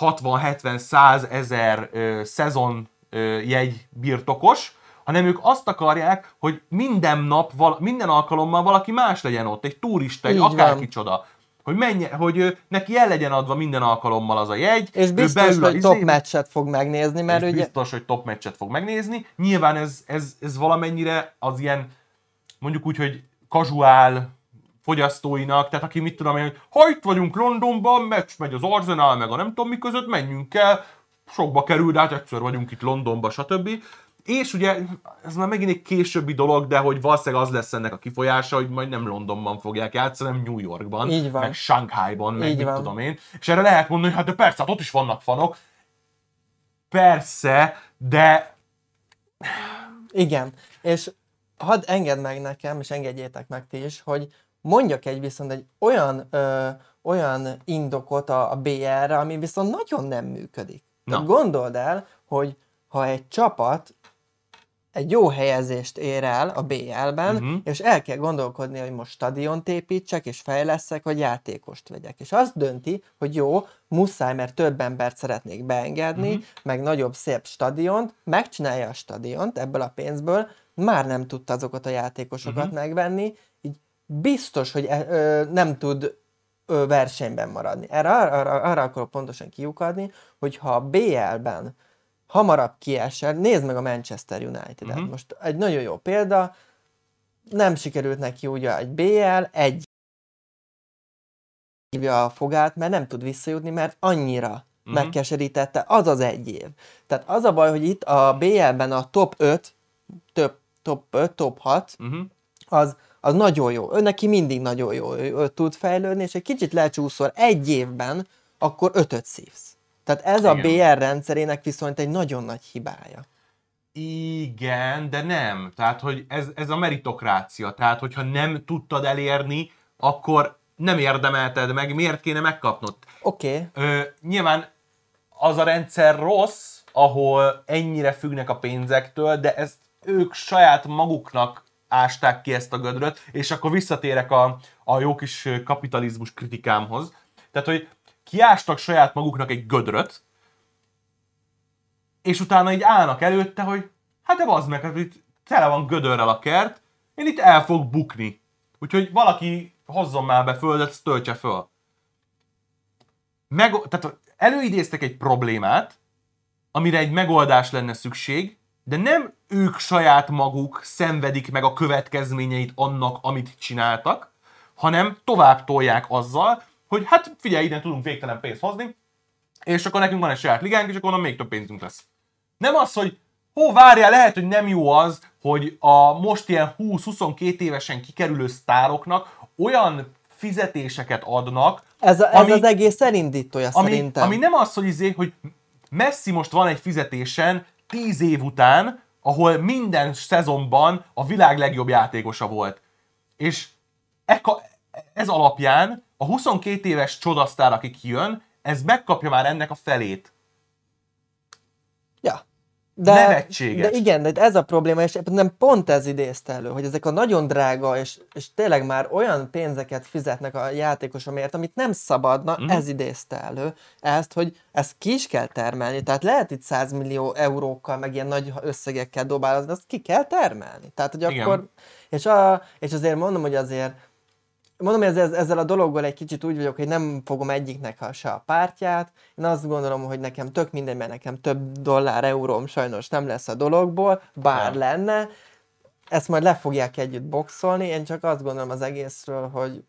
60-70-100 ezer ö, szezon ö, jegy birtokos, hanem ők azt akarják, hogy minden nap, val- minden alkalommal valaki más legyen ott, egy turista, egy akárkicsoda. Hogy, menj, hogy ö, neki el legyen adva minden alkalommal az a jegy. És ő biztos, hogy top izébe, meccset fog megnézni, mert és ugye... biztos, hogy top meccset fog megnézni. Nyilván ez, ez, ez valamennyire az ilyen, mondjuk úgy, hogy kazuál fogyasztóinak, tehát aki mit tudom én, hogy ha itt vagyunk Londonban, meccs megy az Arsenal, meg a nem tudom mi között, menjünk el, sokba kerül, de hát egyszer vagyunk itt Londonban, stb. És ugye, ez már megint egy későbbi dolog, de hogy valószínűleg az lesz ennek a kifolyása, hogy majd nem Londonban fogják játszani, hanem New Yorkban, Így van. meg Shanghaiban, meg Így mit van. tudom én. És erre lehet mondani, hogy hát de persze, hát ott is vannak fanok. Persze, de Igen, és hadd engedd meg nekem, és engedjétek meg ti is, hogy mondjak egy viszont egy olyan, ö, olyan indokot a, a BR-re, ami viszont nagyon nem működik. Na. gondold el, hogy ha egy csapat egy jó helyezést ér el a BL-ben, Mhm. uh-huh. és el kell gondolkodni, hogy most stadiont építsek, és fejleszek, vagy játékost vegyek. És azt dönti, hogy jó, muszáj, mert több embert szeretnék beengedni, Mhm. uh-huh. meg nagyobb, szép stadiont, megcsinálja a stadiont ebből a pénzből, már nem tudta azokat a játékosokat Mhm. uh-huh. megvenni, így biztos, hogy e, ö, nem tud ö, versenyben maradni. Erre, arra, arra akarok pontosan kiukadni, hogy ha a BL-ben hamarabb kiesel, nézd meg a Manchester United-et. Mhm. Uh-huh. Most egy nagyon jó példa, nem sikerült neki ugye egy BL, egy hívja a fogát, mert nem tud visszajutni, mert annyira Mhm. uh-huh. megkeserítette az az egy év. Tehát az a baj, hogy itt a BL-ben a top 5, több, top 5, top 6, uh-huh. az, az nagyon jó. Ő neki mindig nagyon jó, ő, ő tud fejlődni, és egy kicsit lecsúszol egy évben, akkor ötöt szívsz. Tehát ez a Igen. BR rendszerének viszont egy nagyon nagy hibája. Igen, de nem. Tehát, hogy ez, ez a meritokrácia. Tehát, hogyha nem tudtad elérni, akkor nem érdemelted meg, miért kéne megkapnod? Oké, okay. Ö, nyilván az a rendszer rossz, ahol ennyire függnek a pénzektől, de ezt ők saját maguknak ásták ki ezt a gödröt, és akkor visszatérek a, a jó kis kapitalizmus kritikámhoz. Tehát, hogy kiástak saját maguknak egy gödröt, és utána így állnak előtte, hogy hát de bazd meg, hát itt tele van gödörrel a kert, én itt el fog bukni. Úgyhogy valaki hozzon már be földet, töltse föl. Meg, tehát előidéztek egy problémát, amire egy megoldás lenne szükség, de nem ők saját maguk szenvedik meg a következményeit annak, amit csináltak, hanem tovább tolják azzal, hogy hát figyelj, ide tudunk végtelen pénzt hozni, és akkor nekünk van egy saját ligánk, és akkor onnan még több pénzünk lesz. Nem az, hogy hó, várjál, lehet, hogy nem jó az, hogy a most ilyen 20-22 évesen kikerülő sztároknak olyan fizetéseket adnak, Ez, a, ez ami, az egész elindítója ami, szerintem. ami nem az, hogy, izé, hogy Messi most van egy fizetésen 10 év után, ahol minden szezonban a világ legjobb játékosa volt. És eka, ez alapján a 22 éves csodasztár, aki kijön, ez megkapja már ennek a felét. Ja. De, Nevetséges. de igen, de ez a probléma, és nem pont ez idézte elő, hogy ezek a nagyon drága, és, és tényleg már olyan pénzeket fizetnek a játékosomért, amit nem szabadna, mm. ez idézte elő ezt, hogy ezt ki is kell termelni. Tehát lehet itt 100 millió eurókkal, meg ilyen nagy összegekkel dobálozni, azt ki kell termelni. Tehát, hogy Igen. akkor, és, a, és azért mondom, hogy azért Mondom, hogy ez, ezzel a dologgal egy kicsit úgy vagyok, hogy nem fogom egyiknek a, se a pártját. Én azt gondolom, hogy nekem tök mindegy, mert nekem több dollár, euróm sajnos nem lesz a dologból, bár Ja. lenne. Ezt majd le fogják együtt boxolni. Én csak azt gondolom az egészről, hogy,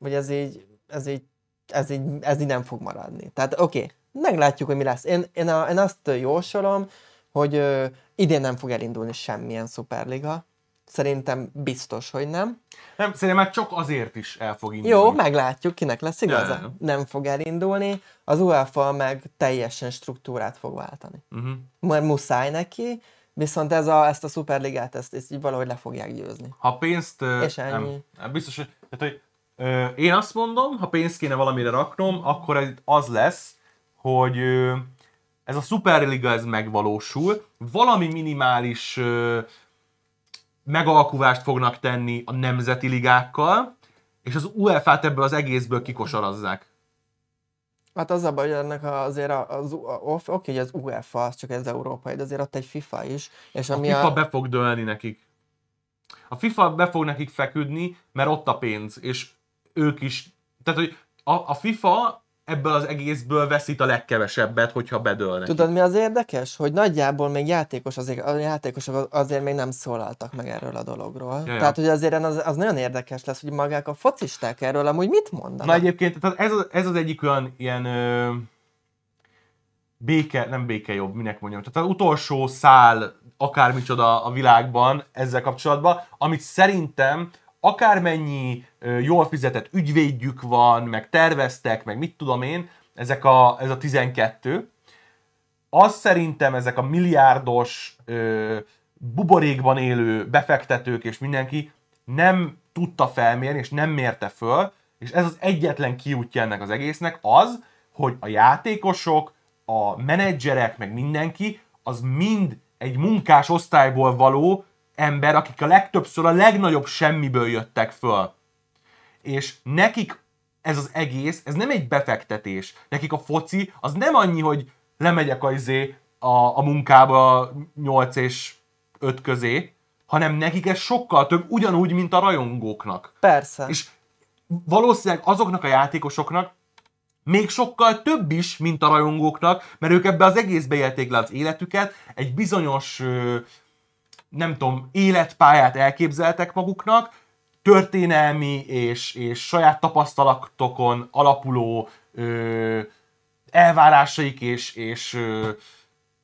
hogy ez így, ez így, ez így, ez így nem fog maradni. Tehát oké, okay, meglátjuk, hogy mi lesz. Én, én, a, én azt jósolom, hogy ö, idén nem fog elindulni semmilyen szuperliga. Szerintem biztos, hogy nem. Nem, szerintem már csak azért is el fog indulni. Jó, meglátjuk, kinek lesz igaza. Ja. Nem fog elindulni. Az UEFA meg teljesen struktúrát fog váltani. Uh-huh. Mert muszáj neki, viszont ez a, ezt a szuperligát, ezt, ezt így valahogy le fogják győzni. Ha pénzt... És ennyi. Nem, biztos, hogy, tehát, hogy ö, én azt mondom, ha pénzt kéne valamire raknom, akkor az lesz, hogy ö, ez a Superliga ez megvalósul, valami minimális ö, megalkuvást fognak tenni a nemzeti ligákkal, és az UEFA-t ebből az egészből kikosarazzák. Hát az a baj, hogy ennek a- azért a- az, a- oké, hogy az UEFA, az csak ez európai, de azért ott egy FIFA is. És A ami FIFA a, be fog dőlni nekik. A FIFA be fog nekik feküdni, mert ott a pénz, és ők is, tehát hogy a, a FIFA ebből az egészből veszít a legkevesebbet, hogyha bedőlnek. Tudod, mi az érdekes? Hogy nagyjából még játékos azért, a játékosok azért még nem szólaltak meg erről a dologról. Ja, ja. Tehát, hogy azért az, az nagyon érdekes lesz, hogy magák a focisták erről amúgy mit mondanak. Na egyébként tehát ez, az, ez az egyik olyan ilyen ö, béke, nem béke jobb, minek mondjam. Tehát az utolsó szál akármicsoda a világban ezzel kapcsolatban, amit szerintem akármennyi jól fizetett ügyvédjük van, meg terveztek, meg mit tudom én, ezek a, ez a 12, az szerintem ezek a milliárdos ö, buborékban élő befektetők és mindenki nem tudta felmérni, és nem mérte föl, és ez az egyetlen kiútja ennek az egésznek az, hogy a játékosok, a menedzserek, meg mindenki, az mind egy munkás osztályból való ember, akik a legtöbbször a legnagyobb semmiből jöttek föl. És nekik ez az egész, ez nem egy befektetés. Nekik a foci az nem annyi, hogy lemegyek a, izé, a, a munkába 8 és 5 közé, hanem nekik ez sokkal több, ugyanúgy, mint a rajongóknak. Persze. És valószínűleg azoknak a játékosoknak még sokkal több is, mint a rajongóknak, mert ők ebbe az egészbe élték le az életüket, egy bizonyos, ö, nem tudom, életpályát elképzeltek maguknak, történelmi és, és saját tapasztalatokon alapuló ö, elvárásaik és, és ö,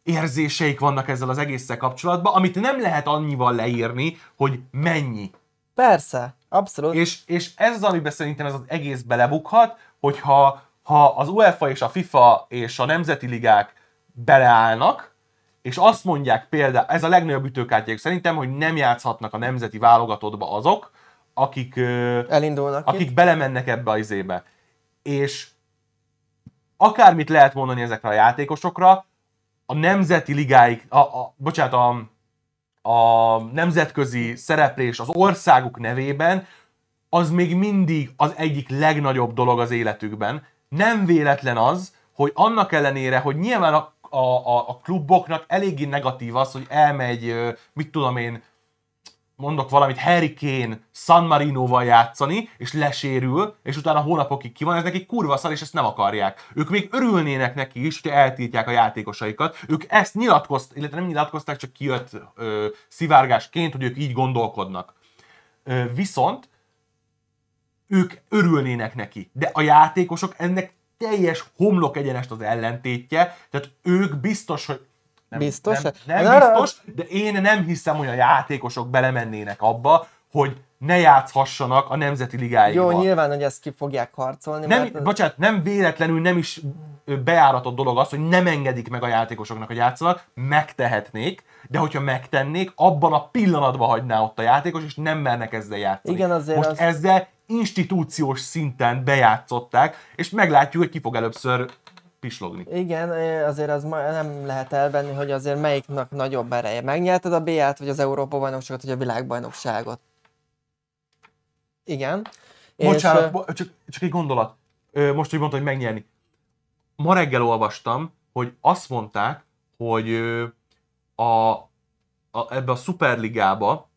érzéseik vannak ezzel az egésszel kapcsolatban, amit nem lehet annyival leírni, hogy mennyi. Persze, abszolút. És, és ez az, amiben szerintem ez az egész belebukhat, hogyha ha az UEFA és a FIFA és a nemzeti ligák beleállnak, és azt mondják például, ez a legnagyobb ütőkártyájuk szerintem, hogy nem játszhatnak a nemzeti válogatottba azok, akik, Elindulnak akik itt. belemennek ebbe az izébe. És akármit lehet mondani ezekre a játékosokra, a nemzeti ligáik, a, a, bocsánat, a, a nemzetközi szereplés az országuk nevében, az még mindig az egyik legnagyobb dolog az életükben. Nem véletlen az, hogy annak ellenére, hogy nyilván a, a, a, a kluboknak eléggé negatív az, hogy elmegy, mit tudom én, mondok valamit, Harry Kane San Marinoval játszani, és lesérül, és utána hónapokig ki van, ez nekik kurva szar, és ezt nem akarják. Ők még örülnének neki is, hogy eltiltják a játékosaikat. Ők ezt nyilatkoztak, illetve nem nyilatkozták, csak kijött ö, szivárgásként, hogy ők így gondolkodnak. Ö, viszont ők örülnének neki. De a játékosok ennek teljes homlok egyenest az ellentétje, tehát ők biztos, hogy nem, Biztos? Nem, nem Na, biztos, de én nem hiszem, hogy a játékosok belemennének abba, hogy ne játszhassanak a Nemzeti Ligáiba. Jó, nyilván, hogy ezt ki fogják harcolni. Nem, mert... bocsánat, nem véletlenül nem is bejáratott dolog az, hogy nem engedik meg a játékosoknak, hogy játszanak, megtehetnék, de hogyha megtennék, abban a pillanatban hagyná ott a játékos, és nem mernek ezzel játszani. Igen, azért Most az- ezzel institúciós szinten bejátszották, és meglátjuk, hogy ki fog először pislogni. Igen, azért az ma- nem lehet elvenni, hogy azért melyiknek nagyobb ereje. Megnyerted a BL-t, vagy az Európa-bajnokságot, vagy a világbajnokságot. Igen. Bocsánat, És, bo- csak, csak egy gondolat. Most, hogy mondta, hogy megnyerni. Ma reggel olvastam, hogy azt mondták, hogy a, a, ebbe a Superligába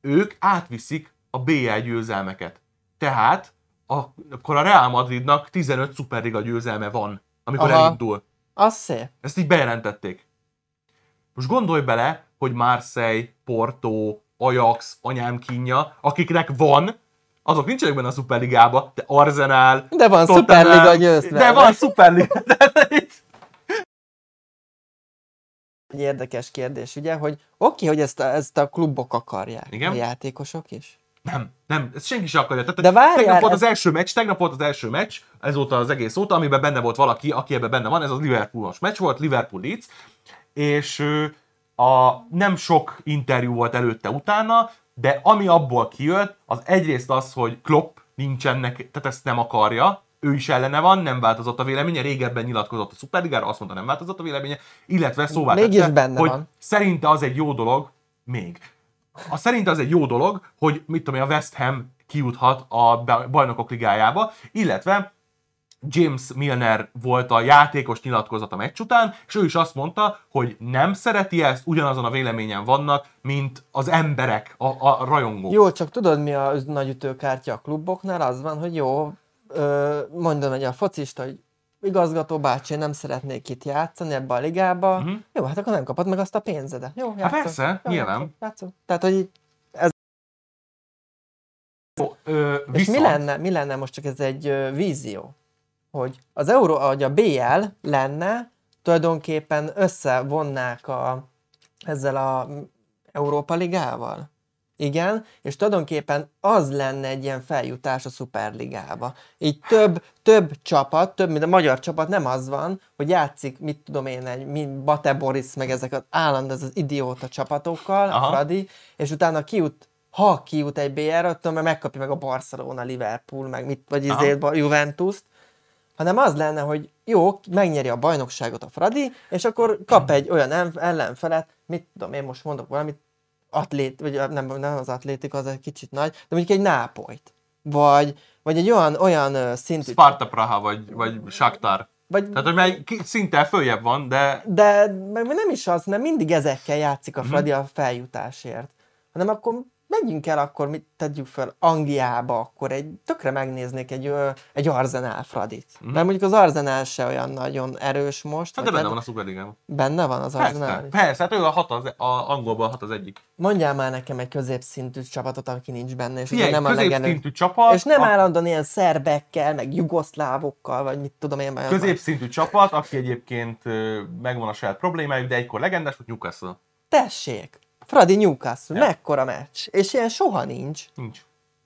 ők átviszik a BL győzelmeket. Tehát akkor a Real Madridnak 15 Superliga győzelme van, amikor Aha. elindul. az szép. Ezt így bejelentették. Most gondolj bele, hogy Marseille, Porto, Ajax, anyám kínja, akiknek van, azok nincsenek benne a Superligába, de Arsenal, De van Tottenham, Superliga győzve. De van Superliga. (laughs) Egy érdekes kérdés, ugye, hogy oké, hogy ezt a, ezt a klubok akarják. Igen. A játékosok is. Nem, nem, ezt senki sem akarja. Tehát De várjál, tegnap volt az első meccs, tegnap volt az első meccs, ezóta az egész óta, amiben benne volt valaki, aki ebben benne van, ez az Liverpoolos meccs volt, Liverpool Leeds, és a, nem sok interjú volt előtte utána, de ami abból kijött, az egyrészt az, hogy Klopp nincsenek, tehát ezt nem akarja, ő is ellene van, nem változott a véleménye, régebben nyilatkozott a Superligára, azt mondta, nem változott a véleménye, illetve Mégis tette, benne hogy van. szerinte az egy jó dolog, még. A szerint az egy jó dolog, hogy mit tudom én, a West Ham kijuthat a bajnokok ligájába, illetve James Milner volt a játékos nyilatkozat a meccs után, és ő is azt mondta, hogy nem szereti ezt, ugyanazon a véleményen vannak, mint az emberek, a, a rajongók. Jó, csak tudod mi a nagy ütőkártya a kluboknál? Az van, hogy jó, ö, mondom egy a focista, hogy igazgató bácsi, nem szeretnék itt játszani ebbe a ligába. Mhm. Jó, hát akkor nem kapod meg azt a pénzedet. Jó, játszol. persze, jó, nyilván. Játszol, játszol. Tehát, hogy így, Jó, Ö, és viszont, mi lenne, mi lenne most csak ez egy ö, vízió, hogy az Euró, hogy a BL lenne, tulajdonképpen összevonnák a, ezzel a Európa Ligával. Igen, és tulajdonképpen az lenne egy ilyen feljutás a Szuperligába. Így több, több csapat, több, mint a magyar csapat nem az van, hogy játszik, mit tudom én, egy mint Bate Boris, meg ezek az állandó, ez az idióta csapatokkal, Aha. a Fradi, és utána kijut, ha kijut egy BR-ről, tudom, mert megkapja meg a Barcelona, Liverpool, meg mit, vagy izét, Juventus-t, hanem az lenne, hogy jó, megnyeri a bajnokságot a Fradi, és akkor kap egy olyan en- ellenfelet, mit tudom, én most mondok valamit, atlét, vagy nem, nem az atlétika, az egy kicsit nagy, de mondjuk egy Nápolyt, vagy, vagy egy olyan, olyan szintű, Sparta Praha, vagy, vagy Shakhtar. vagy, Tehát, hogy már szinte följebb van, de de meg nem is az, mert mindig ezekkel játszik a Fradi a feljutásért, hanem akkor menjünk el, akkor mit tegyük fel Angliába, akkor egy, tökre megnéznék egy, egy Arsenal Fradit. Mhm. Mert mondjuk az Arsenal se olyan nagyon erős most. hát de benne van a Superligában. benne van az Persze, Arsenal. persze, hát ő a, hat az, a angolban hat az egyik. Mondjál már nekem egy középszintű csapatot, aki nincs benne, és Figyelj, nem a középszintű csapat, És nem a állandóan ilyen szerbekkel, meg jugoszlávokkal, vagy mit tudom én. Középszintű csapat, aki egyébként megvan a saját problémájuk, de egykor legendás, hogy Newcastle. Tessék! Fradi Newcastle, Ja. mekkora meccs. És ilyen soha nincs. Nincs.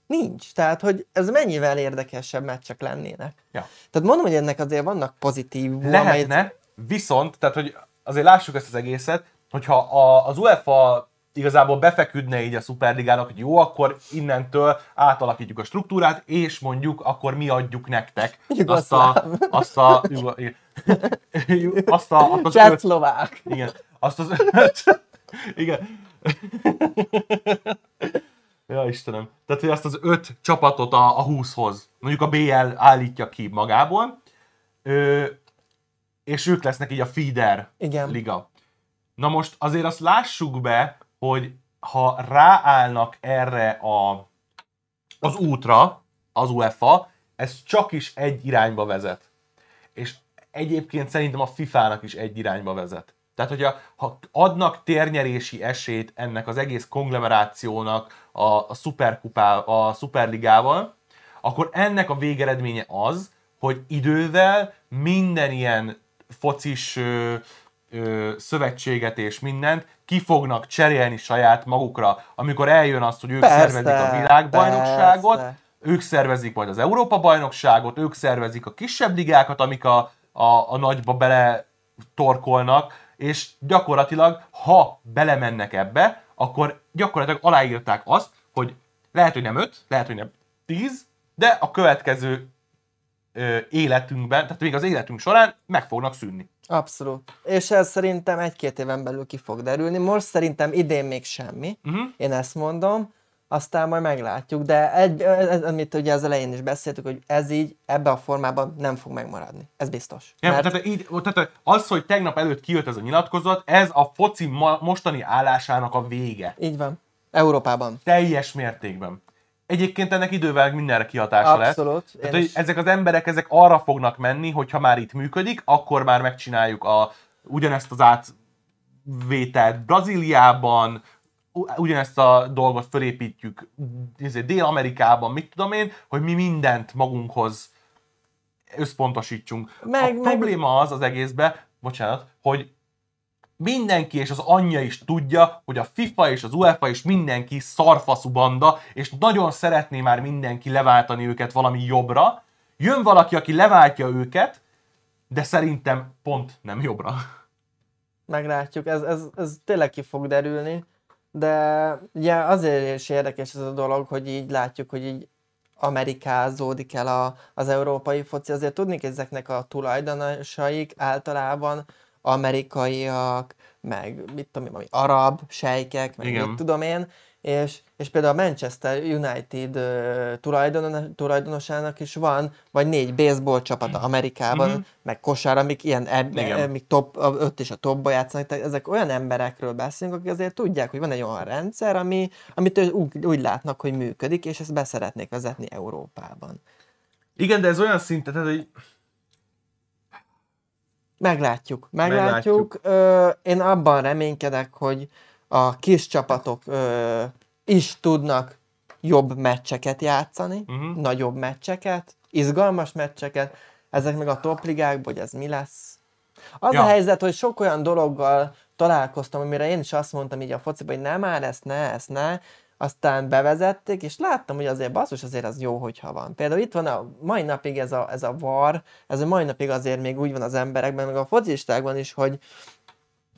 Nincs. Tehát, hogy ez mennyivel érdekesebb meccsek lennének. Ja. Tehát mondom, hogy ennek azért vannak pozitív Lehetne, viszont, tehát hogy azért lássuk ezt az egészet, hogyha a, az UEFA igazából befeküdne így a Superligának, hogy jó, akkor innentől átalakítjuk a struktúrát, és mondjuk akkor mi adjuk nektek azt a, Jugoszláv. azt a, jugo- igen. (laughs) azt a, azt az öt, Csehszlovák. igen, azt az öt, (laughs) igen. Ja, Istenem. Tehát, hogy azt az öt csapatot a, a 20-hoz, mondjuk a BL állítja ki magából, ö, és ők lesznek így a feeder Igen. liga. Na most azért azt lássuk be, hogy ha ráállnak erre a, az útra, az UEFA, ez csak is egy irányba vezet. És egyébként szerintem a FIFA-nak is egy irányba vezet. Tehát, hogyha ha adnak térnyerési esélyt ennek az egész konglomerációnak a, a, szuperkupá, a szuperligával, akkor ennek a végeredménye az, hogy idővel minden ilyen focis ö, ö, szövetséget és mindent ki fognak cserélni saját magukra, amikor eljön az, hogy ők Persze, szervezik a világbajnokságot, persze. ők szervezik majd az Európa-bajnokságot, ők szervezik a kisebb ligákat, amik a, a, a nagyba bele torkolnak, és gyakorlatilag, ha belemennek ebbe, akkor gyakorlatilag aláírták azt, hogy lehet, hogy nem 5, lehet, hogy nem 10, de a következő ö, életünkben, tehát még az életünk során meg fognak szűnni. Abszolút. És ez szerintem egy-két éven belül ki fog derülni. Most szerintem idén még semmi. Uh-huh. Én ezt mondom. Aztán majd meglátjuk. De egy, ez, amit ugye az elején is beszéltük, hogy ez így ebbe a formában nem fog megmaradni. Ez biztos. Nem, Mert tehát, így, tehát az, hogy tegnap előtt kijött ez a nyilatkozat, ez a foci ma, mostani állásának a vége. így van. Európában. Teljes mértékben. Egyébként ennek idővel mindenre kihatása lesz. Abszolút. Tehát, hogy ezek az emberek ezek arra fognak menni, hogy ha már itt működik, akkor már megcsináljuk a, ugyanezt az átvételt Brazíliában, ugyanezt a dolgot fölépítjük Dél-Amerikában, mit tudom én, hogy mi mindent magunkhoz összpontosítsunk. Meg- a meg- probléma az az egészben, bocsánat, hogy mindenki és az anyja is tudja, hogy a FIFA és az UEFA és mindenki szarfaszú banda, és nagyon szeretné már mindenki leváltani őket valami jobbra. Jön valaki, aki leváltja őket, de szerintem pont nem jobbra. meglátjuk, ez, ez, ez tényleg ki fog derülni, de ugye azért is érdekes ez a dolog, hogy így látjuk, hogy így amerikázódik el a, az európai foci. Azért tudni, ezeknek a tulajdonosaik általában amerikaiak, meg mit tudom én, valami arab sejkek, meg Igen. mit tudom én, és, és például a Manchester United uh, tulajdonos, tulajdonosának is van, vagy négy baseball csapata Amerikában, Mhm. mm-hmm. meg kosár, amik ilyen, eb, amik top, a- ott is a topba játszanak, tehát ezek olyan emberekről beszélünk, akik azért tudják, hogy van egy olyan rendszer, ami, amit úgy, úgy látnak, hogy működik, és ezt beszeretnék vezetni Európában. Igen, de ez olyan szinten, tehát, hogy Meglátjuk, meglátjuk. Meglátjuk. Ö, én abban reménykedek, hogy a kis csapatok ö, is tudnak jobb meccseket játszani, Mhm. nagyobb meccseket, izgalmas meccseket, ezek meg a topligák, hogy ez mi lesz. Az Ja. a helyzet, hogy sok olyan dologgal találkoztam, amire én is azt mondtam így a fociban, hogy nem már ezt ne, ezt ne, aztán bevezették, és láttam, hogy azért basszus, azért az jó, hogyha van. Például itt van a mai napig ez a, ez a var, ez a mai napig azért még úgy van az emberekben, meg a focistákban is, hogy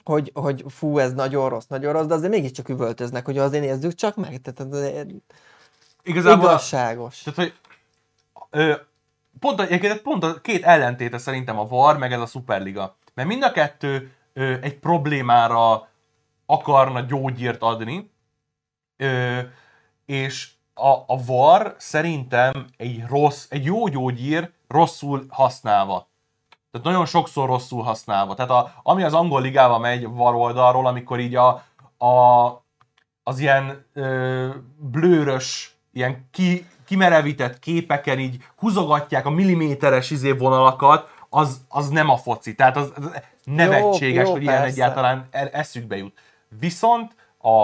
hogy, hogy fú, ez nagyon rossz, nagyon rossz, de azért mégiscsak üvöltöznek, hogy azért nézzük csak meg, tehát azért igazából... igazságos. Tehát, hogy ö, pont, a, pont a két ellentéte szerintem a VAR, meg ez a Superliga. Mert mind a kettő ö, egy problémára akarna gyógyírt adni, ö, és a, a VAR szerintem egy rossz, egy jó gyógyír rosszul használva. Tehát nagyon sokszor rosszul használva. Tehát a, ami az angol ligában megy VAR oldalról, amikor így a, a, az ilyen ö, blőrös, ilyen ki, kimerevített képeken így húzogatják a milliméteres izé vonalakat, az, az nem a foci. Tehát az, az nevetséges, jó, hogy ilyen persze. egyáltalán e- eszükbe jut. Viszont a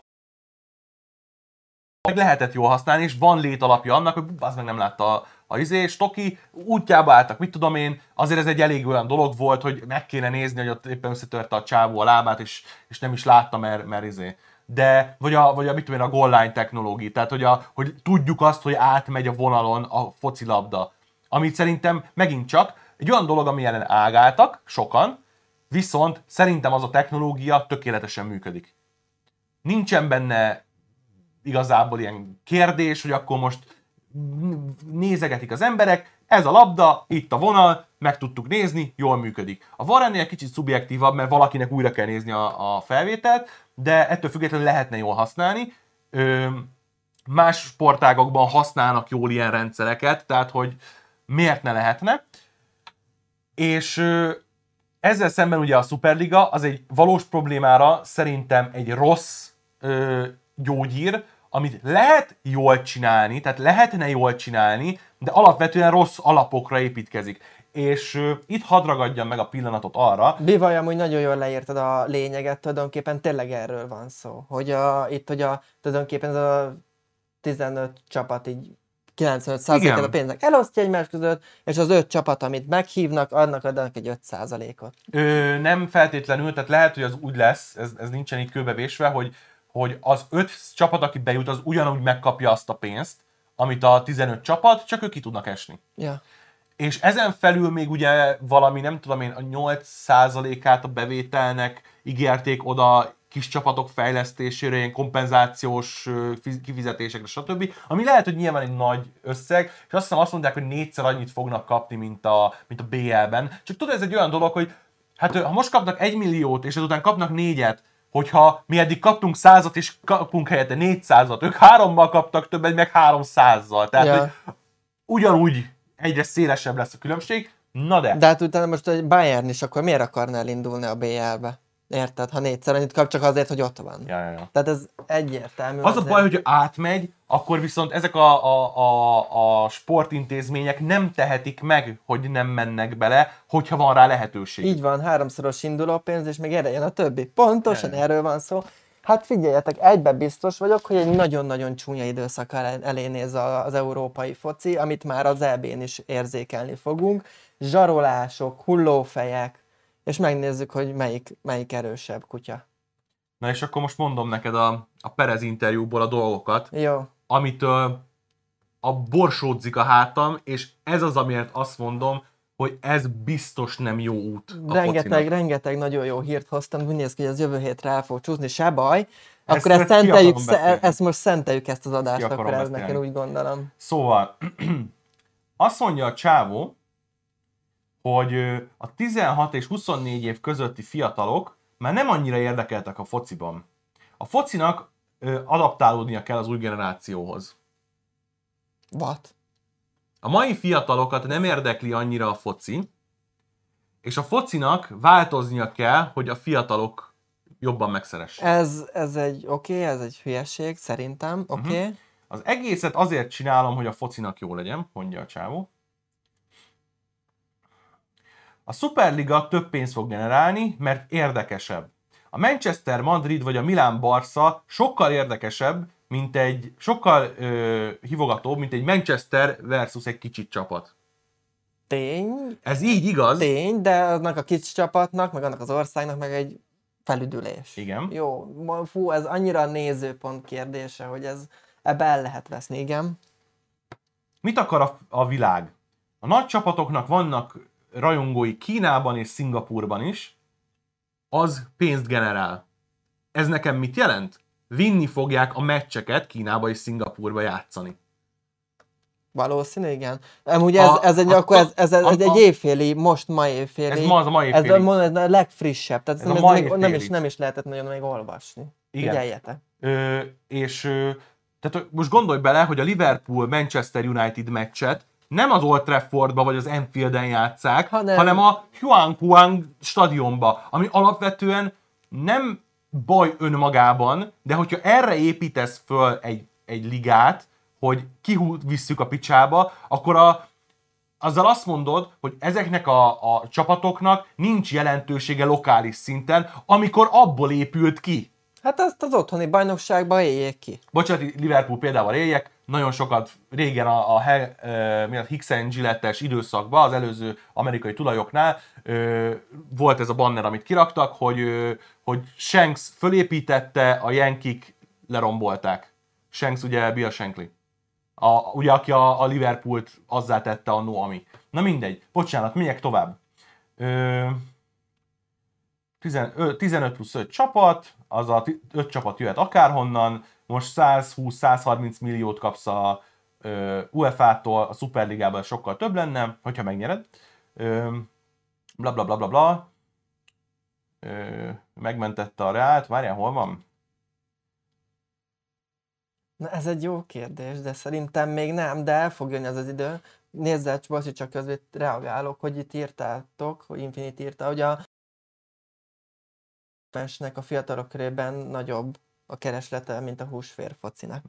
lehetett jól használni, és van létalapja annak, hogy az meg nem látta a, izé, Stoki, útjába álltak, mit tudom én, azért ez egy elég olyan dolog volt, hogy meg kéne nézni, hogy ott éppen összetörte a csávó a lábát, és, és nem is látta, mert, mert izé. De, vagy a, vagy a, mit tudom én, a goal line technológia, tehát hogy, a, hogy tudjuk azt, hogy átmegy a vonalon a focilabda. Amit szerintem megint csak egy olyan dolog, ami ellen ágáltak, sokan, viszont szerintem az a technológia tökéletesen működik. Nincsen benne igazából ilyen kérdés, hogy akkor most nézegetik az emberek, ez a labda, itt a vonal, meg tudtuk nézni, jól működik. A VAR ennél kicsit szubjektívabb, mert valakinek újra kell nézni a, a felvételt, de ettől függetlenül lehetne jól használni. Ö, más sportágokban használnak jól ilyen rendszereket, tehát hogy miért ne lehetne. És ö, ezzel szemben ugye a Superliga az egy valós problémára szerintem egy rossz ö, gyógyír, amit lehet jól csinálni, tehát lehetne jól csinálni, de alapvetően rossz alapokra építkezik. És uh, itt hadd ragadjam meg a pillanatot arra, Bivaj, amúgy nagyon jól leírtad a lényeget, tulajdonképpen tényleg erről van szó. Hogy a, itt, hogy a, tulajdonképpen ez a 15 csapat így 95%-et Igen. a pénznek elosztja egymás között, és az 5 csapat, amit meghívnak, annak adnak egy 5%-ot. Ö, nem feltétlenül, tehát lehet, hogy az úgy lesz, ez, ez nincsen itt kőbevésve, hogy, hogy az öt csapat, aki bejut, az ugyanúgy megkapja azt a pénzt, amit a 15 csapat, csak ők ki tudnak esni. Ja. És ezen felül még ugye valami, nem tudom én, a 8%-át a bevételnek ígérték oda kis csapatok fejlesztésére, ilyen kompenzációs kifizetésekre, stb. Ami lehet, hogy nyilván egy nagy összeg, és azt hiszem azt mondják, hogy négyszer annyit fognak kapni, mint a, mint a BL-ben. Csak tudod, ez egy olyan dolog, hogy hát ha most kapnak egy milliót, és ezután kapnak négyet, hogyha mi eddig kaptunk százat, és kapunk helyette négyszázat, ők hárommal kaptak többet, meg háromszázzal. Tehát, Ja. hogy ugyanúgy egyre szélesebb lesz a különbség. Na de, De hát utána most egy Bayern is, akkor miért akarna elindulni a BL-be? Érted? Ha négyszer annyit kap, csak azért, hogy ott van. Ja, ja, ja. Tehát ez egyértelmű. Az a azért. baj, hogy átmegy, akkor viszont ezek a, a, a, a sportintézmények nem tehetik meg, hogy nem mennek bele, hogyha van rá lehetőség. Így van, háromszoros induló pénz, és még erre jön a többi. Pontosan Igen. erről van szó. Hát figyeljetek, egyben biztos vagyok, hogy egy nagyon-nagyon csúnya időszak el- elé néz a- az európai foci, amit már az EB-n is érzékelni fogunk. Zsarolások, hullófejek, és megnézzük, hogy melyik, melyik erősebb kutya. Na és akkor most mondom neked a, a Perez interjúból a dolgokat, Jó, amitől a borsódzik a hátam, és ez az, amiért azt mondom, hogy ez biztos nem jó út a rengeteg, focinak. rengeteg nagyon jó hírt hoztam, úgy néz ki, hogy ez jövő hétre el fog csúszni, se baj. Ezt- Akkor ezt, ezt szenteljük, ezt most szenteljük ezt az adást, akkor beszélni. én úgy gondolom. Szóval, (clears throat) azt mondja a csávó, hogy a 16 és 24 év közötti fiatalok már nem annyira érdekeltek a fociban. A focinak adaptálódnia kell az új generációhoz. What? A mai fiatalokat nem érdekli annyira a foci, és a focinak változnia kell, hogy a fiatalok jobban megszeressék. Ez, ez egy oké, okay, ez egy hülyeség, szerintem, oké. Okay. Mhm. Az egészet azért csinálom, hogy a focinak jó legyen, mondja a csávó. A Superliga több pénzt fog generálni, mert érdekesebb. A Manchester Madrid vagy a Milán Barca sokkal érdekesebb, mint egy, sokkal ö, hivogatóbb, mint egy Manchester versus egy kicsit csapat. Tény, Ez így igaz. tény, de annak a kicsi csapatnak, meg annak az országnak meg egy felüdülés. Igen. Jó, fú, ez annyira a nézőpont kérdése, hogy ez ebbe el lehet veszni, igen. Mit akar a, a világ? A nagy csapatoknak vannak rajongói Kínában és Szingapurban is, az pénzt generál. Ez nekem mit jelent? Vinni fogják a meccseket Kínába és Szingapurba játszani. Valószínű, igen. Amúgy ez, A- ez egy, a- akkor ez, ez, ez a- egy évféli, most ma évféli. Ez ma az a mai ez, évféli. a, ez a legfrissebb, tehát Ez ez a ez mai még, nem, is, nem is lehetett nagyon még olvasni. Igen. Figyeljetek. Ö, és ö, tehát most gondolj bele, hogy a Liverpool-Manchester United meccset nem az Old Traffordba vagy az Anfielden játszák, Hanem- hanem a Huang stadionba, ami alapvetően nem baj önmagában, de hogyha erre építesz föl egy, egy ligát, hogy kivisszük a picsába, akkor a, azzal azt mondod, hogy ezeknek a, a csapatoknak nincs jelentősége lokális szinten, amikor abból épült ki. Hát azt az otthoni bajnokságba éljék ki. Bocsánat, Liverpool példával éljek, nagyon sokat régen a, a, He- a Hicksen Gillette-es időszakban, az előző amerikai tulajoknál ö, volt ez a banner, amit kiraktak, hogy, ö, hogy Shanks fölépítette, a Yankik lerombolták. Shanks ugye Bill Shankly. A, ugye, aki a, a Liverpoolt azzá tette a Noami. Na mindegy, bocsánat, megyek tovább. Ö, 15, 15 plusz 5 csapat, az a 5 csapat jöhet akárhonnan, most 120-130 milliót kapsz a UEFA-tól, a Superligában sokkal több lenne, hogyha megnyered. Bla bla bla bla bla. Megmentette a Reált, várjál, hol van? Na ez egy jó kérdés, de szerintem még nem, de el fog jönni az az idő. Nézd el, Bocsi, csak közben reagálok, hogy itt írtátok, hogy Infinity írta, hogy a mensnek a fiatalok körében nagyobb a kereslete, mint a húsfér focinak.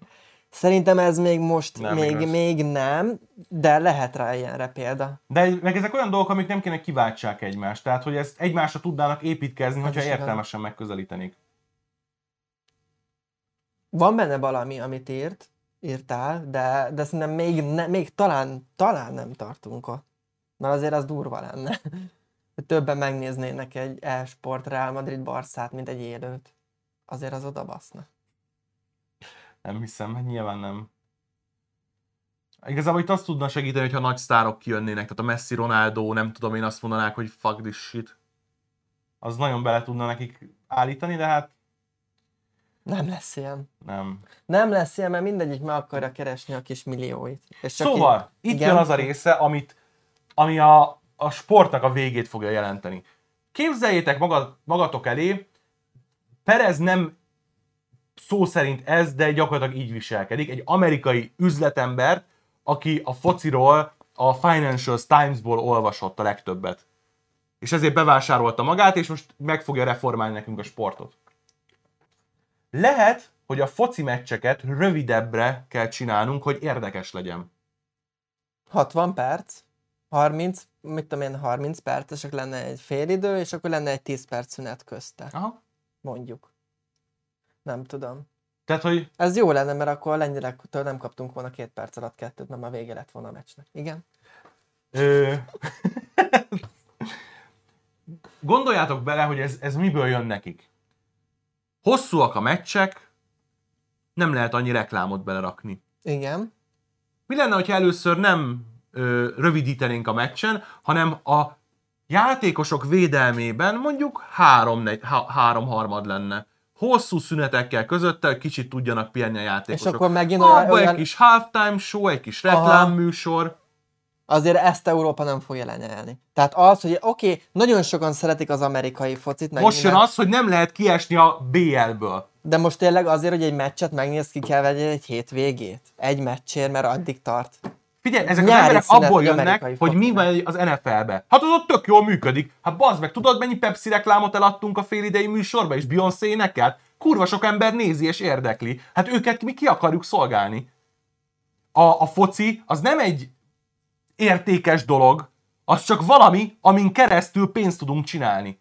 Szerintem ez még most Nem még, még nem, de lehet rá ilyenre példa. De meg ezek olyan dolgok, amik nem kéne kiváltsák egymást. Tehát, hogy ezt egymásra tudnának építkezni, hogyha is igaz. értelmesen megközelítenék. Van benne valami, amit írt, írtál, de, de szerintem még, ne, még talán, talán nem tartunk ott. Mert azért az durva lenne. (laughs) Többen megnéznének egy e-sport Real Madrid Barszát, mint egy élőt. Azért az oda baszna. Nem hiszem, hát nyilván nem. Igazából itt azt tudna segíteni, hogyha nagy sztárok kijönnének, tehát a Messi, Ronaldo, nem tudom én azt mondanák, hogy fuck this shit. Az nagyon bele tudna nekik állítani, de hát Nem lesz ilyen. nem. Nem lesz ilyen, mert mindegyik meg akarja keresni a kis millióit. És Szóval, így- itt igen? jön az a része, amit, ami a, a sportnak a végét fogja jelenteni. Képzeljétek magad, magatok elé, Perez nem szó szerint ez, de gyakorlatilag így viselkedik. Egy amerikai üzletember, aki a fociról a Financial Times-ból olvasott a legtöbbet. És ezért bevásárolta magát, és most meg fogja reformálni nekünk a sportot. Lehet, hogy a foci meccseket rövidebbre kell csinálnunk, hogy érdekes legyen. 60 perc, 30, mit tudom én, 30 percesek lenne egy félidő, és akkor lenne egy 10 perc szünet közte. Aha. Mondjuk. Nem tudom. Tehát, hogy Ez jó lenne, mert akkor a lengyelektől nem kaptunk volna két perc alatt kettőt, mert már vége lett volna a meccsnek. Igen? Ö... (laughs) Gondoljátok bele, hogy ez, ez miből jön nekik. Hosszúak a meccsek, nem lehet annyi reklámot belerakni. Igen. Mi lenne, ha először nem ö, rövidítenénk a meccsen, hanem a játékosok védelmében mondjuk három, negy, há, három harmad lenne. Hosszú szünetekkel közötte, hogy kicsit tudjanak pihenni a És játékosok. akkor megint Abba olyan, egy olyan, kis halftime show, egy kis reklámműsor. azért ezt Európa nem fogja lenyelni. Tehát az, hogy oké, okay, nagyon sokan szeretik az amerikai focit, meg Most jön az, hogy nem lehet kiesni a BL-ből. de most tényleg azért, hogy egy meccset megnéz, ki kell vegye egy hétvégét. Egy meccsért, mert addig tart. Figyelj, ezek az Nyári emberek szünet, abból jönnek, hogy mi van az NFL-be. Hát az ott tök jól működik. Hát bazd meg, tudod mennyi Pepsi reklámot eladtunk a félidei műsorba, és Beyoncé énekel? Kurva sok ember nézi és érdekli. Hát őket mi ki akarjuk szolgálni. A, a foci az nem egy értékes dolog, az csak valami, amin keresztül pénzt tudunk csinálni.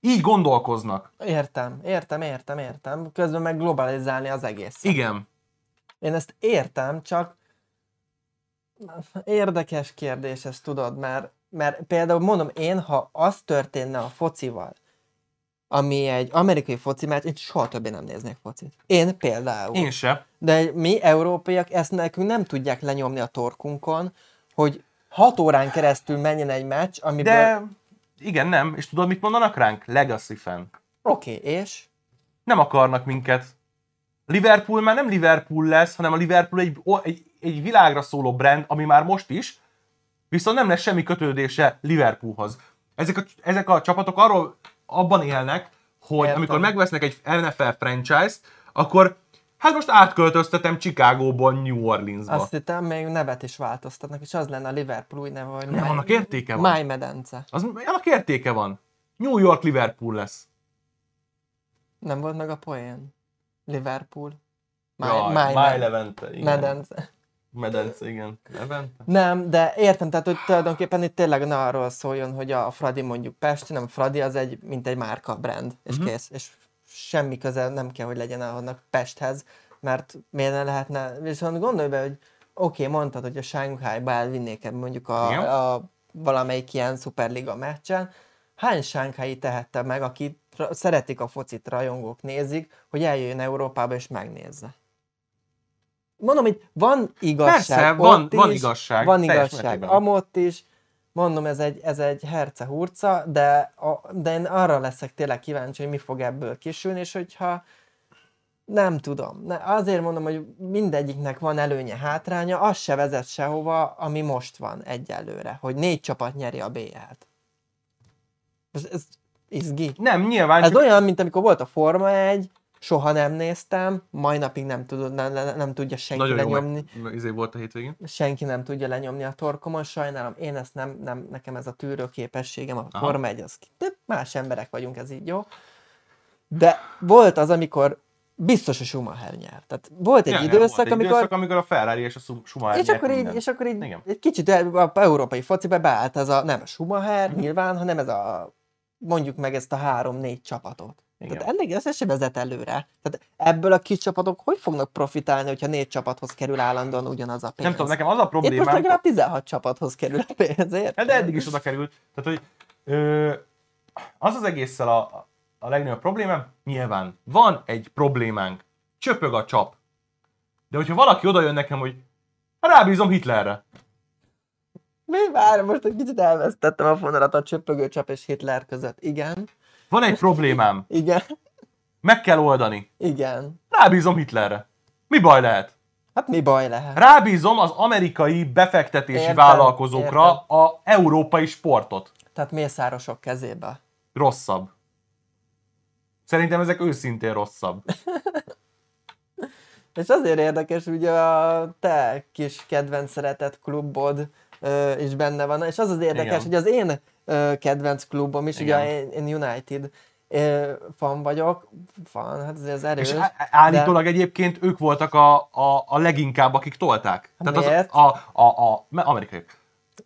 Így gondolkoznak. Értem, értem, értem, értem. Közben meg globalizálni az egész. Igen. Én ezt értem, csak érdekes kérdés ez, tudod, mert, mert például mondom, én, ha az történne a focival, ami egy amerikai foci meccs, én soha többé nem néznék focit. Én például. Én se. De mi, európaiak, ezt nekünk nem tudják lenyomni a torkunkon, hogy hat órán keresztül menjen egy meccs, amiből... De igen, nem. És tudod, mit mondanak ránk? Legacy fan. Oké, okay, és? nem akarnak minket. Liverpool már nem Liverpool lesz, hanem a Liverpool egy, egy, egy világra szóló brand, ami már most is, viszont nem lesz semmi kötődése Liverpoolhoz. Ezek a, ezek a csapatok arról abban élnek, hogy Értem. amikor megvesznek egy NFL franchise-t, akkor hát most átköltöztetem Chicagóból New Orleansba. Azt hittem, még nevet is változtatnak, és az lenne a Liverpool új neve, hogy Nem, annak értéke van. Májmedence. Az, annak értéke van. New York Liverpool lesz. Nem volt meg a poén? Liverpool. Jaj, Máj, Máj Máj Levente. Igen. Medence. Medence, igen. Levente. Nem, de értem, tehát hogy tulajdonképpen itt tényleg ne arról szóljon, hogy a Fradi mondjuk Pesti, nem Fradi az egy, mint egy márka brand, és uh-huh. kész. És semmi köze nem kell, hogy legyen annak Pesthez, mert miért ne lehetne, viszont gondolj be, hogy oké, okay, mondtad, hogy a Shanghai-ba elvinnék mondjuk a, Igen. a valamelyik ilyen szuperliga meccsen, hány Shanghai tehette meg, akit ra- szeretik a focit, rajongók nézik, hogy eljöjjön Európába és megnézze. Mondom, hogy van igazság Persze, van- is, van igazság, van igazság amott is, mondom, ez egy, ez egy herce hurca, de, a, de én arra leszek tényleg kíváncsi, hogy mi fog ebből kisülni, és hogyha nem tudom. Ne, azért mondom, hogy mindegyiknek van előnye, hátránya, az se vezet sehova, ami most van egyelőre, hogy négy csapat nyeri a BL-t. Ez, ez izgi. Nem, nyilván. Ez csak- olyan, mint amikor volt a Forma 1, soha nem néztem, mai napig nem, tudod, nem, nem, nem tudja senki Nagyon jó lenyomni meg, izé volt a hétvégén. senki nem tudja lenyomni a torkomon, sajnálom, én ezt nem, nem nekem ez a tűrő képességem, a Aha. Forma 1 az ki, de más emberek vagyunk, ez így jó. De volt az, amikor biztos a Schumacher nyert. Tehát volt egy Ja, időszak, volt egy amikor... időszak, amikor a Ferrari és a Schu- Schumacher És akkor, így, és akkor így Igen. egy kicsit a, európai fociba beállt ez a, nem a Schumacher Mhm. nyilván, hanem ez a, mondjuk meg ezt a három-négy csapatot. Igen. Tehát ennek ez se vezet előre. Tehát ebből a kis csapatok hogy fognak profitálni, hogyha négy csapathoz kerül állandóan ugyanaz a pénz? Nem tudom, nekem az a Itt most legalább 16 csapathoz kerül a pénz, érted? Hát de eddig is oda került. Tehát, hogy ö, az az egésszel a, a legnagyobb problémám, nyilván van egy problémánk, csöpög a csap. De hogyha valaki oda jön nekem, hogy rábízom Hitlerre. Mi? Várj, most egy kicsit elvesztettem a fonalat a csöpögő csap és Hitler között. Igen, Van egy problémám, igen, meg kell oldani. igen. Rábízom Hitlerre. Mi baj lehet? Hát mi baj lehet? Rábízom az amerikai befektetési Értem, vállalkozókra értem. a európai sportot. Tehát mészárosok kezébe. Rosszabb. Szerintem ezek őszintén rosszabb. (laughs) És azért érdekes, ugye a te kis kedvenc szeretett klubod ö, is benne van, és az az érdekes, Igen. hogy az én kedvenc klubom is, ugye Igen. én, én United fan vagyok, fan, hát ez erős. És állítólag egyébként ők voltak a, a, a leginkább, akik tolták. Tehát az, a, a, a, a amerikai.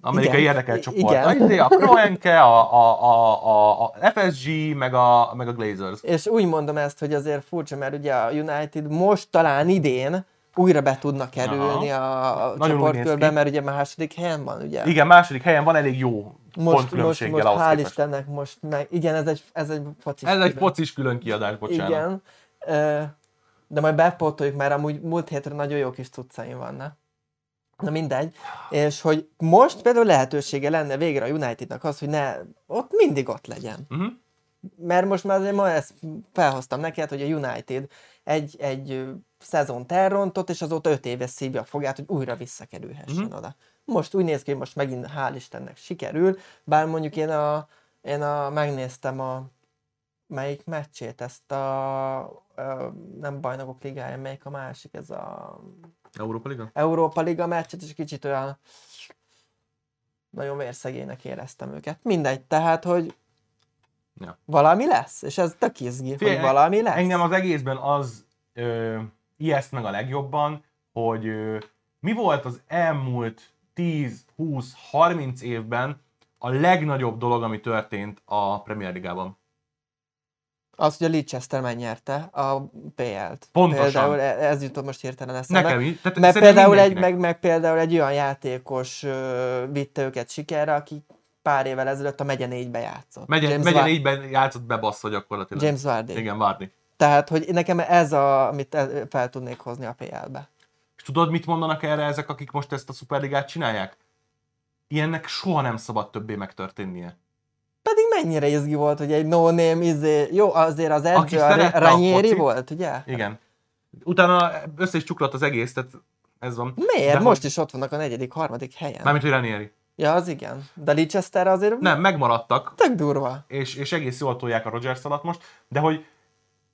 Amerikai Igen. érdekelt csoport. igen. A, a Kroenke, a, a, a, a, a FSG, meg a, meg a Glazers. És úgy mondom ezt, hogy azért furcsa, mert ugye a United most talán idén újra be tudna kerülni a, a úgy csoportkörbe, mert ugye második helyen van, ugye? Igen, második helyen van elég jó most, most, most ahhoz hál' képest. Istennek most meg, igen, ez egy, ez egy focis. Ez egy focis külön kiadás, bocsánat. Igen. De majd bepótoljuk, mert amúgy múlt hétre nagyon jó kis cuccaim vannak. Na mindegy. És hogy most például lehetősége lenne végre a Unitednak az, hogy ne, ott mindig ott legyen. Uh-huh. Mert most már azért ma ezt felhoztam neked, hogy a United egy, egy szezont elrontott, és azóta öt éve szívja a fogát, hogy újra visszakerülhessen Mhm. oda. Most úgy néz ki, hogy most megint hál' Istennek sikerül, bár mondjuk én a, én a, megnéztem a melyik meccsét, ezt a, a nem bajnokok ligája, melyik a másik, ez a Európa Liga? Európa Liga meccset, és kicsit olyan nagyon vérszegének éreztem őket. Mindegy, tehát, hogy Ja. valami lesz, és ez tök izgi, hogy Figyelj, valami lesz. Engem az egészben az ö, ijeszt meg a legjobban, hogy ö, mi volt az elmúlt 10, 20, 30 évben a legnagyobb dolog, ami történt a Premier Ligában. Az, hogy a Leicester megnyerte a PL-t. Pontosan. Például e- ez jutott most hirtelen eszembe. Nekem is. Tehát szerintem például, egy, meg, meg például egy olyan játékos ö, vitte őket sikerre, aki pár évvel ezelőtt a megye négybe játszott. Megye, James, megye Var- négyben játszott bebasszva gyakorlatilag. James Vardy. Igen, Vardy. Tehát, hogy nekem ez a, amit el- fel tudnék hozni a PL-be. Tudod, mit mondanak erre ezek, akik most ezt a szuperligát csinálják? Ilyennek soha nem szabad többé megtörténnie. Pedig mennyire izgi volt, hogy egy no-name izé... Jó, azért az edző a Ranieri volt, ugye? Igen. Utána össze is csuklott az egész, tehát ez van. Miért? De most hogy- is ott vannak a negyedik, harmadik helyen. Mármint, hogy Ranieri. Ja, az igen. De Leicester azért Nem, megmaradtak, tök durva. és, és egész jól tolják a Rogers alatt most, de hogy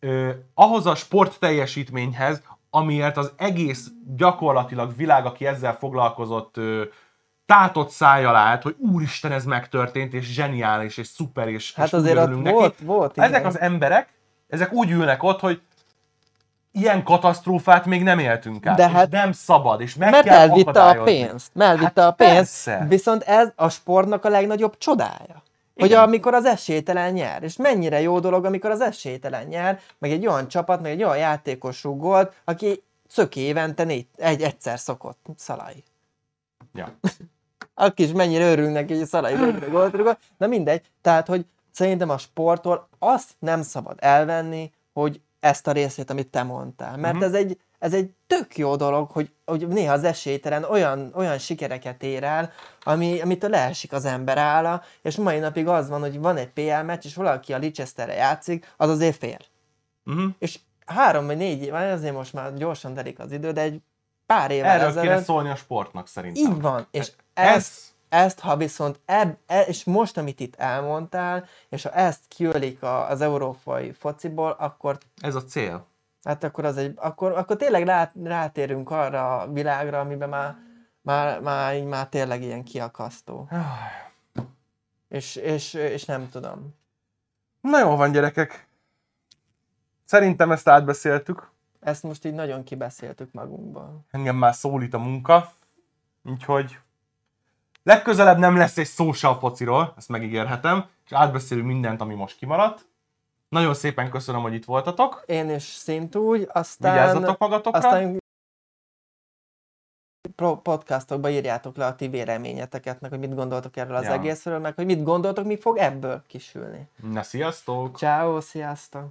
ö, ahhoz a sport teljesítményhez, amiért az egész gyakorlatilag világ, aki ezzel foglalkozott, tátott szájjal állt, hogy úristen ez megtörtént, és zseniális, és szuper, és, Hát és azért ott volt, neki. volt, Ezek igen. az emberek, ezek úgy ülnek ott, hogy ilyen katasztrófát még nem éltünk át, De hát- nem szabad, és meg Mert kell elvitte a pénzt. Elvitte Hát a pénzt. persze. Viszont ez a sportnak a legnagyobb csodája. Hogy amikor az esélytelen nyer. És mennyire jó dolog, amikor az esélytelen nyer, meg egy olyan csapat, meg egy olyan játékos rúgolt, aki szök évente négy, egy, egyszer szokott. Szalai. Ja. (laughs) Aki is mennyire örülünk neki, hogy a Szalai gólt rúgott. Na mindegy. Tehát, hogy szerintem a sporttól azt nem szabad elvenni, hogy ezt a részét, amit te mondtál. Mert Mhm. ez, egy, ez egy tök jó dolog, hogy, hogy néha az esélytelen olyan, olyan sikereket ér el, ami, amitől leesik az ember álla, és mai napig az van, hogy van egy PL meccs, és valaki a Leicesterre játszik, az azért fél. Uh-huh. És három vagy négy év, azért most már gyorsan telik az idő, de egy pár évvel Erről kéne ezelőtt szólni a sportnak szerintem. így van, és Ez- ezt, ezt ha viszont, eb, e, és most, amit itt elmondtál, és ha ezt kiölik a, az európai fociból, akkor Ez a cél. Hát akkor, az egy, akkor, akkor tényleg rá, rátérünk arra a világra, amiben már, már, már, így már tényleg ilyen kiakasztó. És, és, és nem tudom. Na jó van, gyerekek. Szerintem ezt átbeszéltük. Ezt most így nagyon kibeszéltük magunkból. Engem már szólít a munka. Úgyhogy legközelebb nem lesz egy szó se a fociról, ezt megígérhetem, és átbeszélünk mindent, ami most kimaradt. Nagyon szépen köszönöm, hogy itt voltatok. Én is szint úgy, aztán... Vigyázzatok magatokra. Aztán podcastokba írjátok le a ti véleményeteket, meg hogy mit gondoltok erről az Ja. egészről, meg hogy mit gondoltok, mi fog ebből kisülni. Na, sziasztok! Ciao, sziasztok!